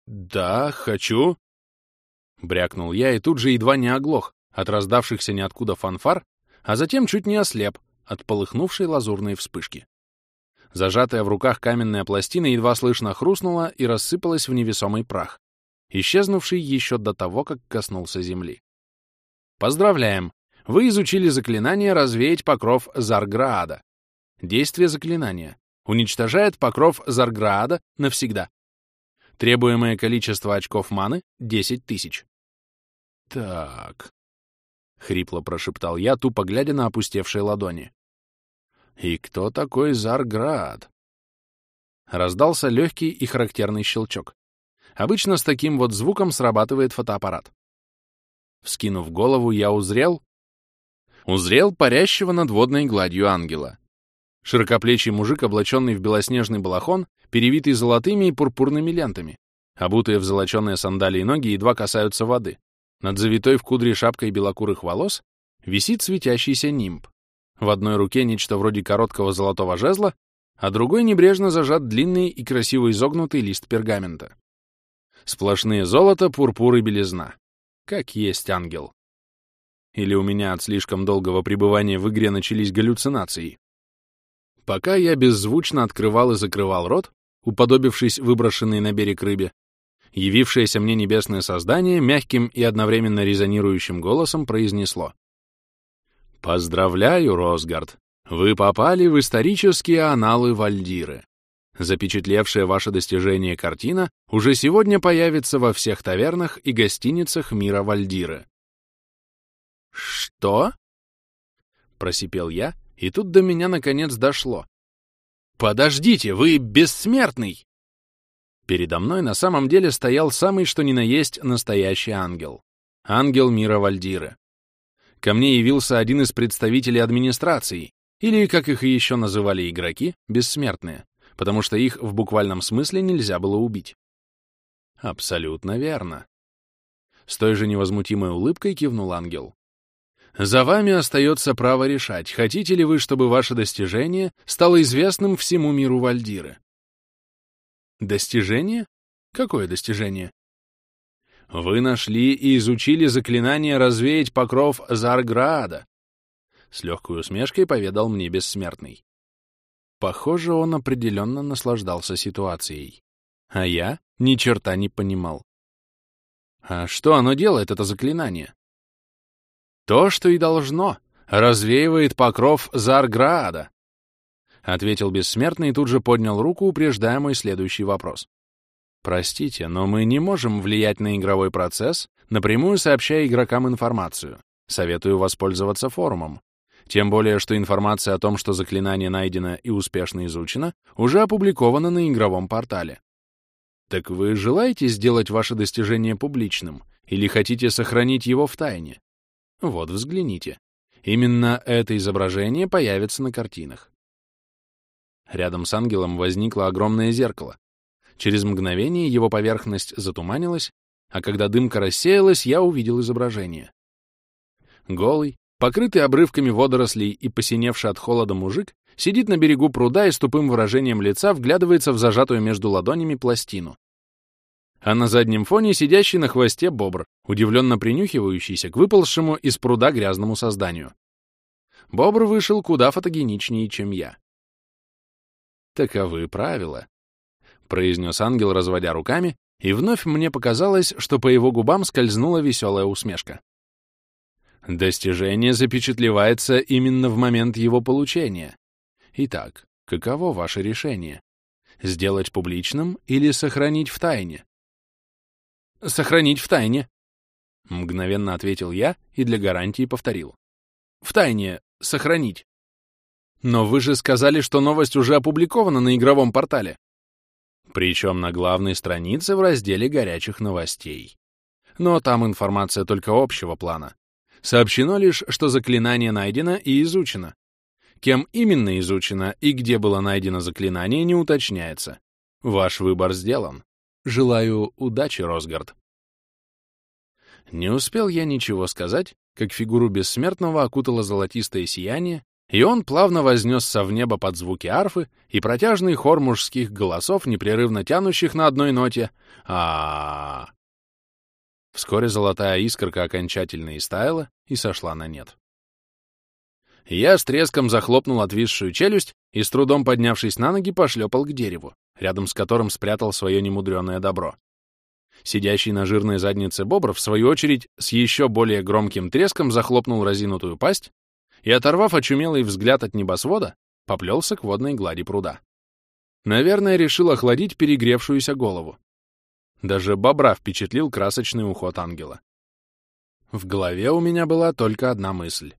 Да, хочу. Брякнул я и тут же едва не оглох от раздавшихся ниоткуда фанфар, а затем чуть не ослеп от полыхнувшей лазурной вспышки. Зажатая в руках каменная пластина едва слышно хрустнула и рассыпалась в невесомый прах, исчезнувший еще до того, как коснулся земли. Поздравляем! Вы изучили заклинание «Развеять покров Зарграада». Действие заклинания. Уничтожает покров Зарграада навсегда. Требуемое количество очков маны — 10 тысяч. «Так...» — хрипло прошептал я, тупо глядя на опустевшие ладони. «И кто такой Зарград?» Раздался легкий и характерный щелчок. Обычно с таким вот звуком срабатывает фотоаппарат. Вскинув голову, я узрел... Узрел парящего над водной гладью ангела. Широкоплечий мужик, облаченный в белоснежный балахон, перевитый золотыми и пурпурными лентами. Обутые в золоченые сандалии ноги едва касаются воды. Над завитой в кудре шапкой белокурых волос висит светящийся нимб. В одной руке нечто вроде короткого золотого жезла, а другой небрежно зажат длинный и красиво изогнутый лист пергамента. Сплошные золото, пурпур и белизна. Как есть ангел. Или у меня от слишком долгого пребывания в игре начались галлюцинации. Пока я беззвучно открывал и закрывал рот, уподобившись выброшенной на берег рыбе, явившееся мне небесное создание мягким и одновременно резонирующим голосом произнесло. «Поздравляю, Росгард! Вы попали в исторические аналы Вальдиры. Запечатлевшая ваше достижение картина уже сегодня появится во всех тавернах и гостиницах мира Вальдиры». «Что?» — просипел я, и тут до меня наконец дошло. «Подождите, вы бессмертный!» Передо мной на самом деле стоял самый что ни на есть настоящий ангел. Ангел мира Вальдиры. Ко мне явился один из представителей администрации, или, как их еще называли игроки, бессмертные, потому что их в буквальном смысле нельзя было убить. Абсолютно верно. С той же невозмутимой улыбкой кивнул ангел. За вами остается право решать, хотите ли вы, чтобы ваше достижение стало известным всему миру Вальдиры. Достижение? Какое достижение? Вы нашли и изучили заклинание развеять покров Зарграда. С легкой усмешкой поведал мне бессмертный. Похоже, он определенно наслаждался ситуацией. А я ни черта не понимал. А что оно делает, это заклинание? То, что и должно, развеивает покров Зарграда, ответил бессмертный и тут же поднял руку, упреждая мой следующий вопрос. Простите, но мы не можем влиять на игровой процесс, напрямую сообщая игрокам информацию. Советую воспользоваться форумом. Тем более, что информация о том, что заклинание найдено и успешно изучено, уже опубликована на игровом портале. Так вы желаете сделать ваше достижение публичным или хотите сохранить его в тайне? Вот, взгляните. Именно это изображение появится на картинах. Рядом с ангелом возникло огромное зеркало. Через мгновение его поверхность затуманилась, а когда дымка рассеялась, я увидел изображение. Голый, покрытый обрывками водорослей и посиневший от холода мужик сидит на берегу пруда и с тупым выражением лица вглядывается в зажатую между ладонями пластину. А на заднем фоне сидящий на хвосте бобр, удивленно принюхивающийся к выползшему из пруда грязному созданию. Бобр вышел куда фотогеничнее, чем я. «Таковы правила», — произнес ангел, разводя руками, и вновь мне показалось, что по его губам скользнула веселая усмешка. Достижение запечатлевается именно в момент его получения. Итак, каково ваше решение? Сделать публичным или сохранить в тайне? Сохранить в тайне, мгновенно ответил я и для гарантии повторил. В тайне сохранить. Но вы же сказали, что новость уже опубликована на игровом портале. Причем на главной странице в разделе горячих новостей. Но там информация только общего плана. Сообщено лишь, что заклинание найдено и изучено. Кем именно изучено и где было найдено заклинание, не уточняется. Ваш выбор сделан. Желаю удачи, Росгард. Не успел я ничего сказать, как фигуру бессмертного окутало золотистое сияние, и он плавно вознесся в небо под звуки арфы и протяжный хор мужских голосов, непрерывно тянущих на одной ноте а, Вскоре золотая искорка окончательно истаяла и сошла на нет. Я с треском захлопнул отвисшую челюсть и, с трудом поднявшись на ноги, пошлепал к дереву, рядом с которым спрятал свое немудреное добро. Сидящий на жирной заднице бобр, в свою очередь, с еще более громким треском захлопнул разинутую пасть и, оторвав очумелый взгляд от небосвода, поплелся к водной глади пруда. Наверное, решил охладить перегревшуюся голову. Даже бобра впечатлил красочный уход ангела. В голове у меня была только одна мысль.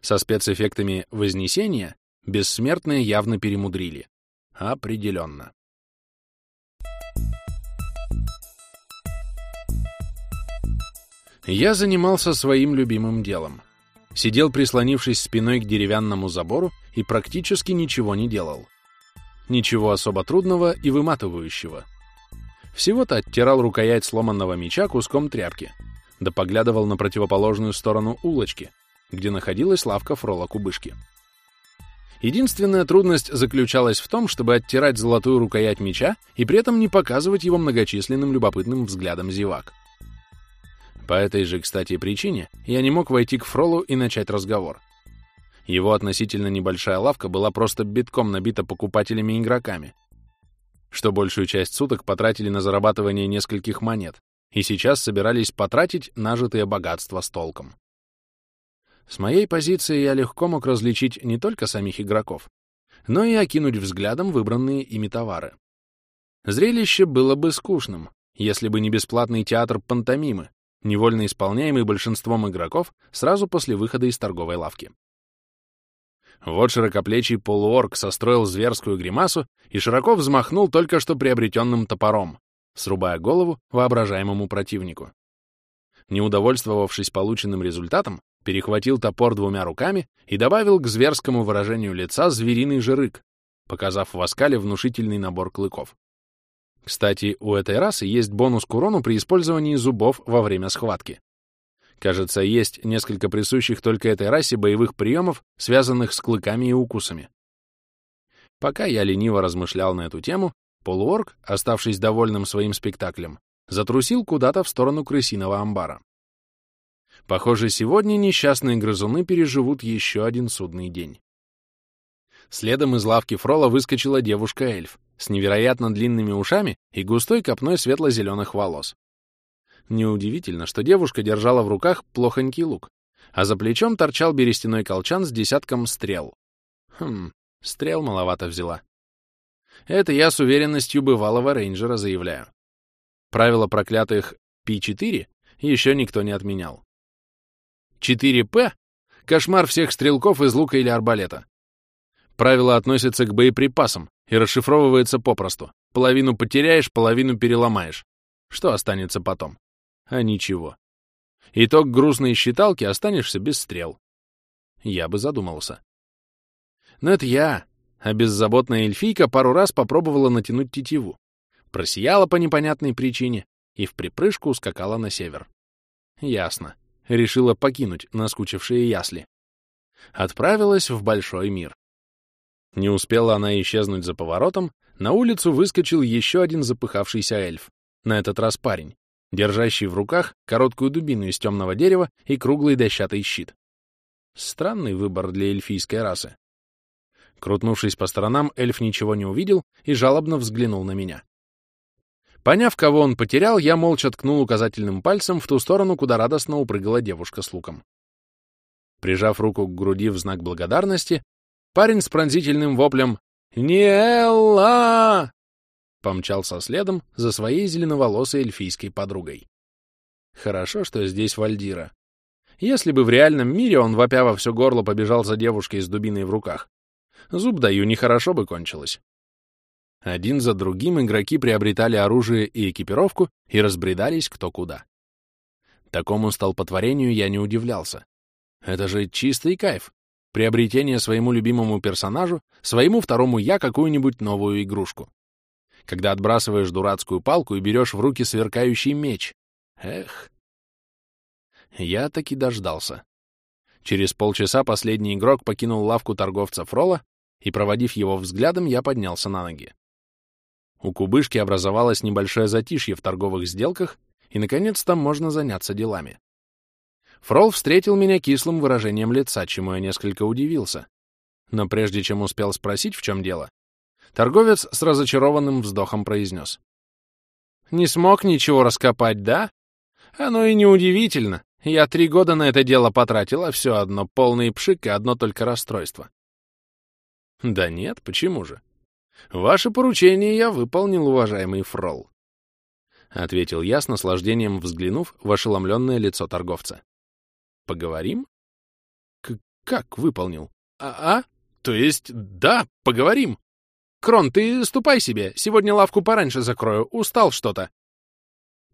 Со спецэффектами Вознесения бессмертные явно перемудрили. Определенно. Я занимался своим любимым делом. Сидел, прислонившись спиной к деревянному забору и практически ничего не делал. Ничего особо трудного и выматывающего. Всего-то оттирал рукоять сломанного меча куском тряпки, да поглядывал на противоположную сторону улочки, где находилась лавка фрола кубышки. Единственная трудность заключалась в том, чтобы оттирать золотую рукоять меча и при этом не показывать его многочисленным любопытным взглядом зевак. По этой же, кстати, причине я не мог войти к Фролу и начать разговор. Его относительно небольшая лавка была просто битком набита покупателями и игроками, что большую часть суток потратили на зарабатывание нескольких монет и сейчас собирались потратить нажитые богатства с толком. С моей позиции я легко мог различить не только самих игроков, но и окинуть взглядом выбранные ими товары. Зрелище было бы скучным, если бы не бесплатный театр пантомимы, невольно исполняемый большинством игроков сразу после выхода из торговой лавки. Вот широкоплечий полуорг состроил зверскую гримасу и широко взмахнул только что приобретенным топором, срубая голову воображаемому противнику. Не удовольствовавшись полученным результатом, перехватил топор двумя руками и добавил к зверскому выражению лица звериный жирык, показав в оскале внушительный набор клыков. Кстати, у этой расы есть бонус к урону при использовании зубов во время схватки. Кажется, есть несколько присущих только этой расе боевых приемов, связанных с клыками и укусами. Пока я лениво размышлял на эту тему, полуорг, оставшись довольным своим спектаклем, затрусил куда-то в сторону крысиного амбара. Похоже, сегодня несчастные грызуны переживут еще один судный день. Следом из лавки Фрола выскочила девушка-эльф с невероятно длинными ушами и густой копной светло-зеленых волос. Неудивительно, что девушка держала в руках плохонький лук, а за плечом торчал берестяной колчан с десятком стрел. Хм, стрел маловато взяла. Это я с уверенностью бывалого рейнджера заявляю. Правило проклятых P4 еще никто не отменял. 4P — кошмар всех стрелков из лука или арбалета. Правило относится к боеприпасам и расшифровывается попросту. Половину потеряешь, половину переломаешь. Что останется потом? А ничего. Итог грустной считалки — останешься без стрел. Я бы задумался. Но это я, а беззаботная эльфийка пару раз попробовала натянуть тетиву. Просияла по непонятной причине и в припрыжку ускакала на север. Ясно. Решила покинуть наскучившие ясли. Отправилась в большой мир. Не успела она исчезнуть за поворотом, на улицу выскочил еще один запыхавшийся эльф, на этот раз парень, держащий в руках короткую дубину из темного дерева и круглый дощатый щит. Странный выбор для эльфийской расы. Крутнувшись по сторонам, эльф ничего не увидел и жалобно взглянул на меня. Поняв, кого он потерял, я молча ткнул указательным пальцем в ту сторону, куда радостно упрыгала девушка с луком. Прижав руку к груди в знак благодарности, парень с пронзительным воплем «Ниэлла!» помчался следом за своей зеленоволосой эльфийской подругой. Хорошо, что здесь Вальдира. Если бы в реальном мире он, вопя во все горло, побежал за девушкой с дубиной в руках, зуб даю, нехорошо бы кончилось. Один за другим игроки приобретали оружие и экипировку и разбредались кто куда. Такому столпотворению я не удивлялся. Это же чистый кайф. Приобретение своему любимому персонажу, своему второму «я» какую-нибудь новую игрушку. Когда отбрасываешь дурацкую палку и берешь в руки сверкающий меч. Эх. Я таки дождался. Через полчаса последний игрок покинул лавку торговца Фрола, и, проводив его взглядом, я поднялся на ноги. У кубышки образовалось небольшое затишье в торговых сделках, и, наконец-то, можно заняться делами. Фрол встретил меня кислым выражением лица, чему я несколько удивился. Но прежде чем успел спросить, в чем дело, торговец с разочарованным вздохом произнес. «Не смог ничего раскопать, да? Оно и неудивительно. Я три года на это дело потратил, а все одно полный пшик и одно только расстройство». «Да нет, почему же? Ваше поручение я выполнил, уважаемый Фрол», — ответил я с наслаждением, взглянув в ошеломленное лицо торговца. Поговорим? К как выполнил? А, а? То есть, да, поговорим. Крон, ты ступай себе. Сегодня лавку пораньше закрою. Устал что-то.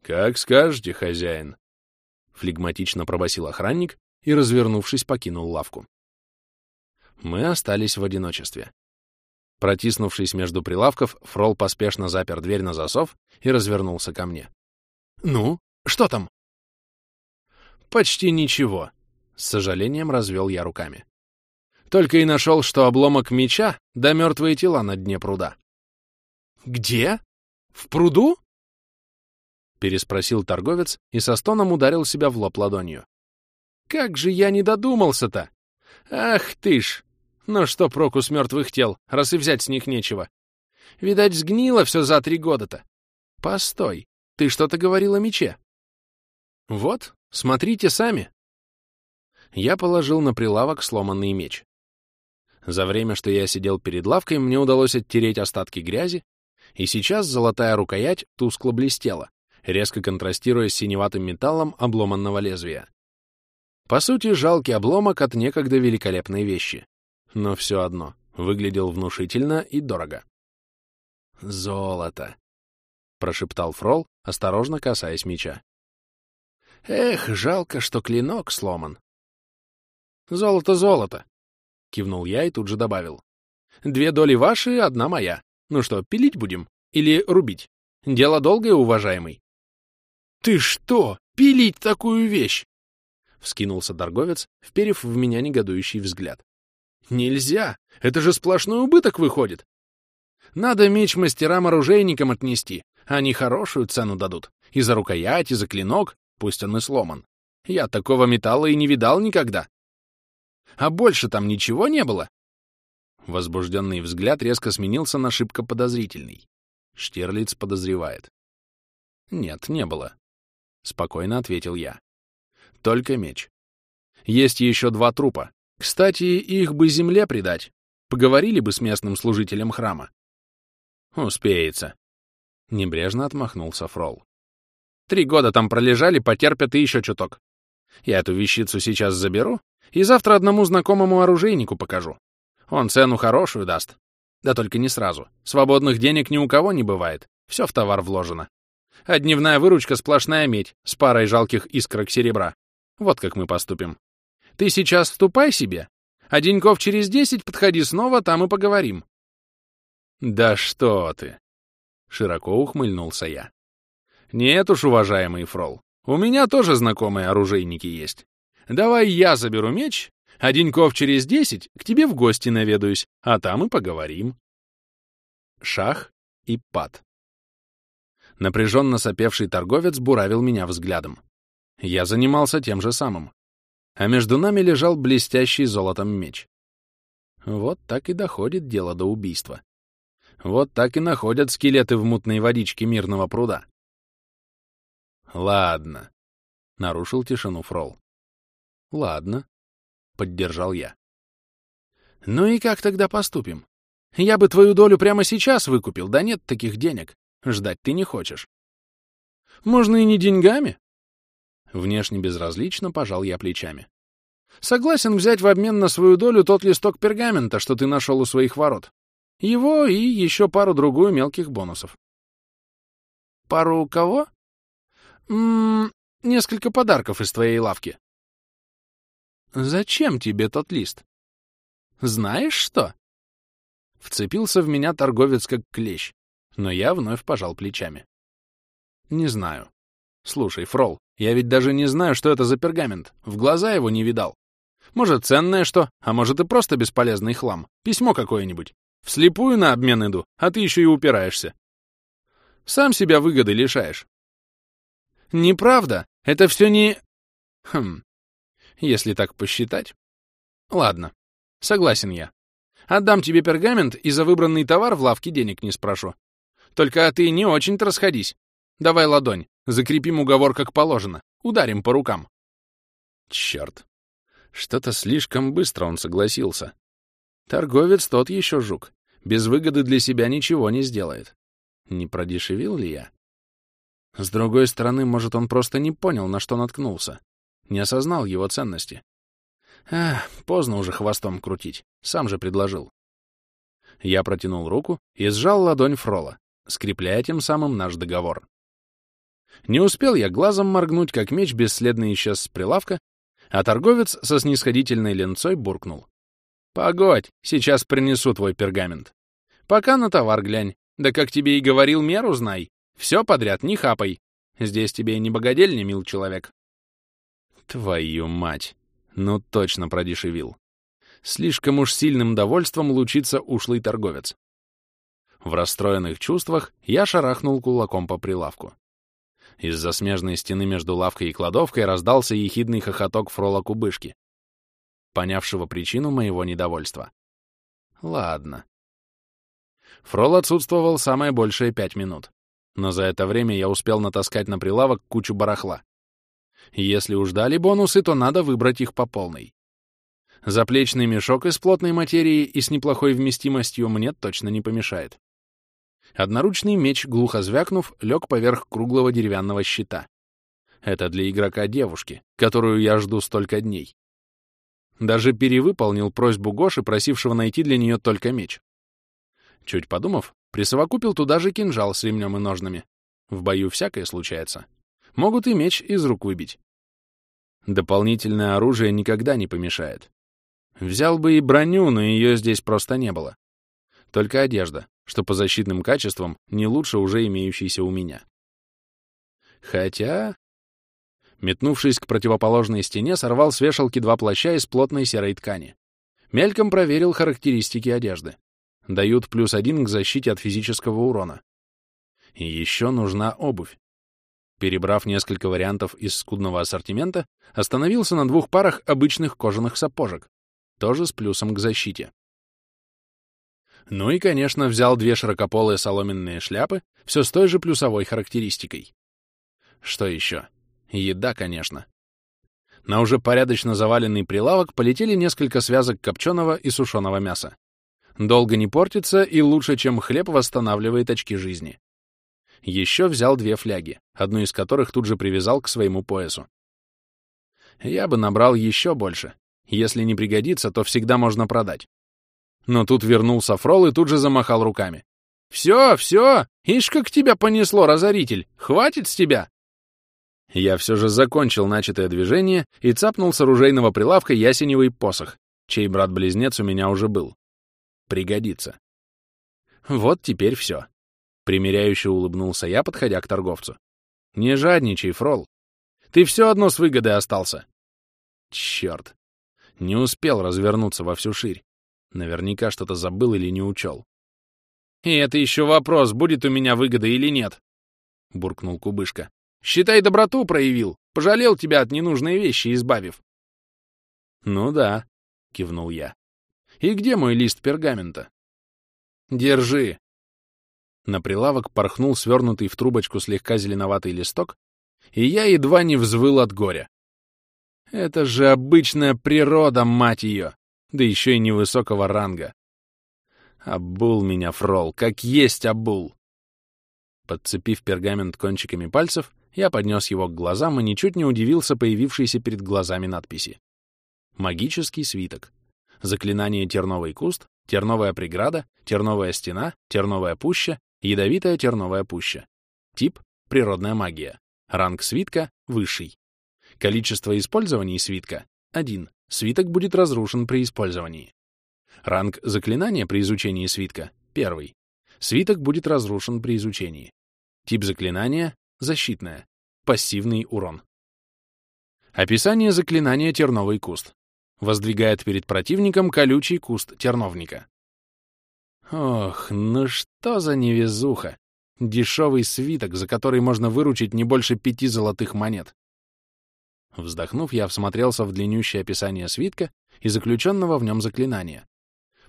Как скажете, хозяин. Флегматично пробасил охранник и, развернувшись, покинул лавку. Мы остались в одиночестве. Протиснувшись между прилавков, Фрол поспешно запер дверь на засов и развернулся ко мне. «Ну, что там?» «Почти ничего», — с сожалением развел я руками. Только и нашел, что обломок меча да мертвые тела на дне пруда. «Где? В пруду?» Переспросил торговец и со стоном ударил себя в лоб ладонью. «Как же я не додумался-то! Ах ты ж! Ну что проку с мертвых тел, раз и взять с них нечего? Видать, сгнило все за три года-то. Постой, ты что-то говорил о мече?» «Вот, Смотрите сами!» Я положил на прилавок сломанный меч. За время, что я сидел перед лавкой, мне удалось оттереть остатки грязи, и сейчас золотая рукоять тускло блестела, резко контрастируя с синеватым металлом обломанного лезвия. По сути, жалкий обломок от некогда великолепной вещи. Но все одно, выглядел внушительно и дорого. «Золото!» — прошептал Фрол, осторожно касаясь меча. Эх, жалко, что клинок сломан. Золото, золото, кивнул я и тут же добавил. Две доли ваши, одна моя. Ну что, пилить будем? Или рубить? Дело долгое, уважаемый. Ты что, пилить такую вещь? Вскинулся торговец, вперев в меня негодующий взгляд. Нельзя! Это же сплошной убыток выходит. Надо меч мастерам-оружейникам отнести. Они хорошую цену дадут. И за рукоять, и за клинок, пусть он и сломан. Я такого металла и не видал никогда. А больше там ничего не было? Возбужденный взгляд резко сменился на шибко подозрительный. Штирлиц подозревает. Нет, не было. Спокойно ответил я. Только меч. Есть еще два трупа. Кстати, их бы земле предать. Поговорили бы с местным служителем храма. Успеется. Небрежно отмахнулся Фрол. Три года там пролежали, потерпят и еще чуток. Я эту вещицу сейчас заберу и завтра одному знакомому оружейнику покажу. Он цену хорошую даст. Да только не сразу. Свободных денег ни у кого не бывает. Все в товар вложено. А дневная выручка сплошная медь с парой жалких искрок серебра. Вот как мы поступим. Ты сейчас ступай себе, а деньков через десять подходи снова, там и поговорим. Да что ты! Широко ухмыльнулся я. Нет уж, уважаемый фрол, у меня тоже знакомые оружейники есть. Давай я заберу меч, а деньков через десять к тебе в гости наведаюсь, а там и поговорим. Шах и пад. Напряженно сопевший торговец буравил меня взглядом. Я занимался тем же самым. А между нами лежал блестящий золотом меч. Вот так и доходит дело до убийства. Вот так и находят скелеты в мутной водичке мирного пруда. «Ладно», — нарушил тишину Фрол. «Ладно», — поддержал я. «Ну и как тогда поступим? Я бы твою долю прямо сейчас выкупил, да нет таких денег. Ждать ты не хочешь». «Можно и не деньгами?» Внешне безразлично пожал я плечами. «Согласен взять в обмен на свою долю тот листок пергамента, что ты нашел у своих ворот. Его и еще пару-другую мелких бонусов». «Пару кого?» «М -м, несколько подарков из твоей лавки». «Зачем тебе тот лист?» «Знаешь что?» Вцепился в меня торговец как клещ, но я вновь пожал плечами. «Не знаю. Слушай, Фрол, я ведь даже не знаю, что это за пергамент. В глаза его не видал. Может, ценное что, а может и просто бесполезный хлам. Письмо какое-нибудь. Вслепую на обмен иду, а ты еще и упираешься. Сам себя выгоды лишаешь. Неправда. Это все не... Хм. Если так посчитать. Ладно. Согласен я. Отдам тебе пергамент и за выбранный товар в лавке денег не спрошу. Только ты не очень-то расходись. Давай ладонь. Закрепим уговор как положено. Ударим по рукам. Черт. Что-то слишком быстро он согласился. Торговец тот еще жук. Без выгоды для себя ничего не сделает. Не продешевил ли я? С другой стороны, может, он просто не понял, на что наткнулся. Не осознал его ценности. Ах, поздно уже хвостом крутить. Сам же предложил. Я протянул руку и сжал ладонь Фрола, скрепляя тем самым наш договор. Не успел я глазом моргнуть, как меч бесследно исчез с прилавка, а торговец со снисходительной ленцой буркнул. «Погодь, сейчас принесу твой пергамент. Пока на товар глянь. Да как тебе и говорил, меру знай. Все подряд не хапай. Здесь тебе не богадельня, мил человек». Твою мать! Ну точно продешевил. Слишком уж сильным довольством лучится ушлый торговец. В расстроенных чувствах я шарахнул кулаком по прилавку. Из-за смежной стены между лавкой и кладовкой раздался ехидный хохоток фрола кубышки, понявшего причину моего недовольства. Ладно. Фрол отсутствовал самое большее пять минут, но за это время я успел натаскать на прилавок кучу барахла. Если уж дали бонусы, то надо выбрать их по полной. Заплечный мешок из плотной материи и с неплохой вместимостью мне точно не помешает. Одноручный меч, глухо звякнув, лег поверх круглого деревянного щита. Это для игрока девушки, которую я жду столько дней. Даже перевыполнил просьбу Гоши, просившего найти для нее только меч. Чуть подумав, присовокупил туда же кинжал с ремнем и ножнами. В бою всякое случается. Могут и меч из рук выбить. Дополнительное оружие никогда не помешает. Взял бы и броню, но ее здесь просто не было. Только одежда что по защитным качествам не лучше уже имеющейся у меня. Хотя... Метнувшись к противоположной стене, сорвал с вешалки два плаща из плотной серой ткани. Мельком проверил характеристики одежды. Дают плюс один к защите от физического урона. И еще нужна обувь. Перебрав несколько вариантов из скудного ассортимента, остановился на двух парах обычных кожаных сапожек, тоже с плюсом к защите. Ну и, конечно, взял две широкополые соломенные шляпы, все с той же плюсовой характеристикой. Что еще? Еда, конечно. На уже порядочно заваленный прилавок полетели несколько связок копченого и сушеного мяса. Долго не портится и лучше, чем хлеб, восстанавливает очки жизни. Еще взял две фляги, одну из которых тут же привязал к своему поясу. Я бы набрал еще больше. Если не пригодится, то всегда можно продать. Но тут вернулся Фрол и тут же замахал руками. «Все, все! Ишь, как тебя понесло, разоритель! Хватит с тебя!» Я все же закончил начатое движение и цапнул с оружейного прилавка ясеневый посох, чей брат-близнец у меня уже был. Пригодится. Вот теперь все. Примеряюще улыбнулся я, подходя к торговцу. Не жадничай, фрол. Ты все одно с выгодой остался. Черт. Не успел развернуться во всю ширь. Наверняка что-то забыл или не учел. «И это еще вопрос, будет у меня выгода или нет», — буркнул Кубышка. «Считай, доброту проявил, пожалел тебя от ненужной вещи, избавив». «Ну да», — кивнул я. «И где мой лист пергамента?» «Держи». На прилавок порхнул свернутый в трубочку слегка зеленоватый листок, и я едва не взвыл от горя. Это же обычная природа, мать ее, да еще и невысокого ранга. Обул меня, фрол, как есть обул. Подцепив пергамент кончиками пальцев, я поднес его к глазам и ничуть не удивился появившейся перед глазами надписи. Магический свиток. Заклинание терновый куст, терновая преграда, терновая стена, терновая пуща, ядовитая терновая пуща. Тип — природная магия. Ранг свитка — высший. Количество использований свитка — 1. Свиток будет разрушен при использовании. Ранг заклинания при изучении свитка — первый. Свиток будет разрушен при изучении. Тип заклинания — защитное. Пассивный урон. Описание заклинания терновый куст. Воздвигает перед противником колючий куст терновника. Ох, ну что за невезуха! Дешевый свиток, за который можно выручить не больше пяти золотых монет. Вздохнув, я всмотрелся в длиннющее описание свитка и заключенного в нем заклинания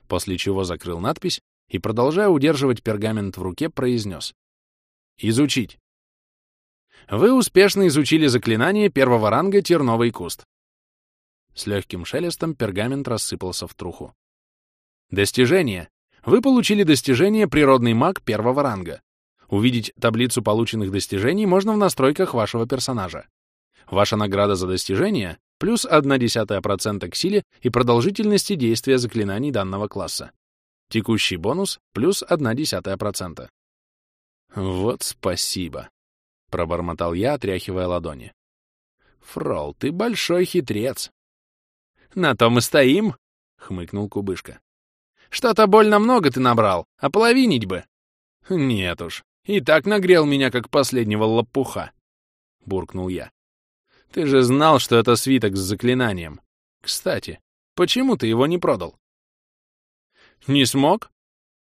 после чего закрыл надпись и, продолжая удерживать пергамент в руке, произнес. «Изучить». Вы успешно изучили заклинание первого ранга «Терновый куст». С легким шелестом пергамент рассыпался в труху. Достижение. Вы получили достижение «Природный маг» первого ранга. Увидеть таблицу полученных достижений можно в настройках вашего персонажа. Ваша награда за достижение плюс 0,1% к силе и продолжительности действия заклинаний данного класса. Текущий бонус плюс 0,1%. «Вот спасибо», — пробормотал я, отряхивая ладони. «Фрол, ты большой хитрец». «На том и стоим», — хмыкнул Кубышка. «Что-то больно много ты набрал, а половинить бы». «Нет уж, и так нагрел меня, как последнего лопуха», — буркнул я. Ты же знал, что это свиток с заклинанием. Кстати, почему ты его не продал? Не смог?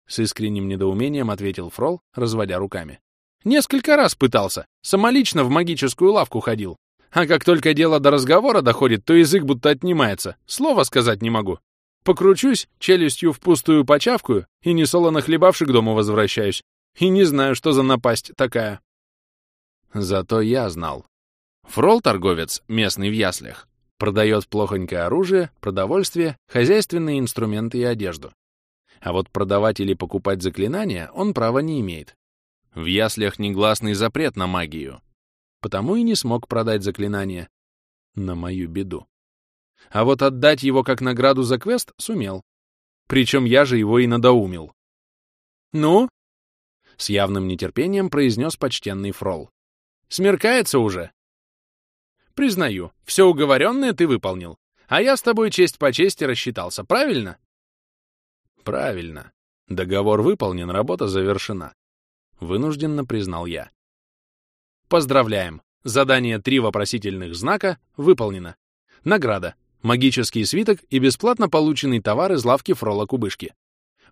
С искренним недоумением ответил Фрол, разводя руками. Несколько раз пытался. Самолично в магическую лавку ходил. А как только дело до разговора доходит, то язык будто отнимается. Слова сказать не могу. Покручусь, челюстью впустую почавкую и несолоно хлебавши к дому возвращаюсь. И не знаю, что за напасть такая. Зато я знал. Фрол-торговец, местный в яслях, продает плохонькое оружие, продовольствие, хозяйственные инструменты и одежду. А вот продавать или покупать заклинания он права не имеет. В яслях негласный запрет на магию. Потому и не смог продать заклинание. На мою беду. А вот отдать его как награду за квест сумел. Причем я же его и надоумил. «Ну?» — с явным нетерпением произнес почтенный Фрол. «Смеркается уже. Признаю, все уговоренное ты выполнил. А я с тобой честь по чести рассчитался, правильно? Правильно. Договор выполнен, работа завершена. Вынужденно признал я. Поздравляем. Задание три вопросительных знака выполнено. Награда. Магический свиток и бесплатно полученный товар из лавки Фрола Кубышки.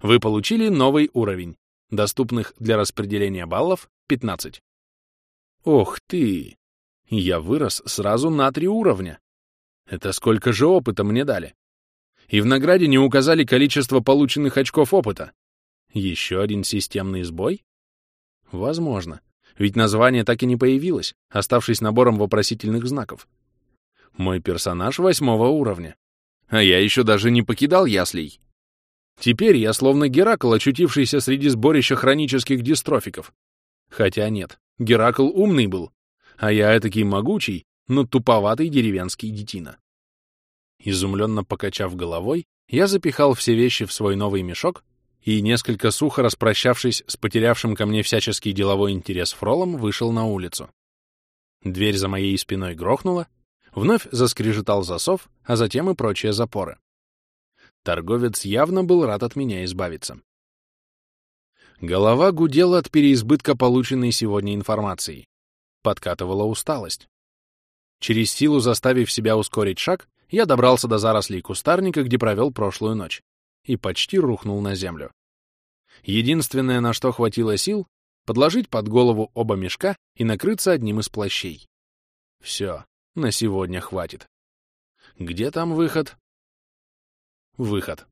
Вы получили новый уровень. Доступных для распределения баллов 15. Ох ты! Я вырос сразу на три уровня. Это сколько же опыта мне дали? И в награде не указали количество полученных очков опыта. Еще один системный сбой? Возможно. Ведь название так и не появилось, оставшись набором вопросительных знаков. Мой персонаж восьмого уровня. А я еще даже не покидал яслей. Теперь я словно Геракл, очутившийся среди сборища хронических дистрофиков. Хотя нет, Геракл умный был, а я этакий могучий, но туповатый деревенский детина. Изумленно покачав головой, я запихал все вещи в свой новый мешок и, несколько сухо распрощавшись с потерявшим ко мне всяческий деловой интерес Фролом, вышел на улицу. Дверь за моей спиной грохнула, вновь заскрежетал засов, а затем и прочие запоры. Торговец явно был рад от меня избавиться. Голова гудела от переизбытка полученной сегодня информации. Подкатывала усталость. Через силу заставив себя ускорить шаг, я добрался до зарослей кустарника, где провел прошлую ночь, и почти рухнул на землю. Единственное, на что хватило сил, подложить под голову оба мешка и накрыться одним из плащей. Все, на сегодня хватит. Где там выход? Выход.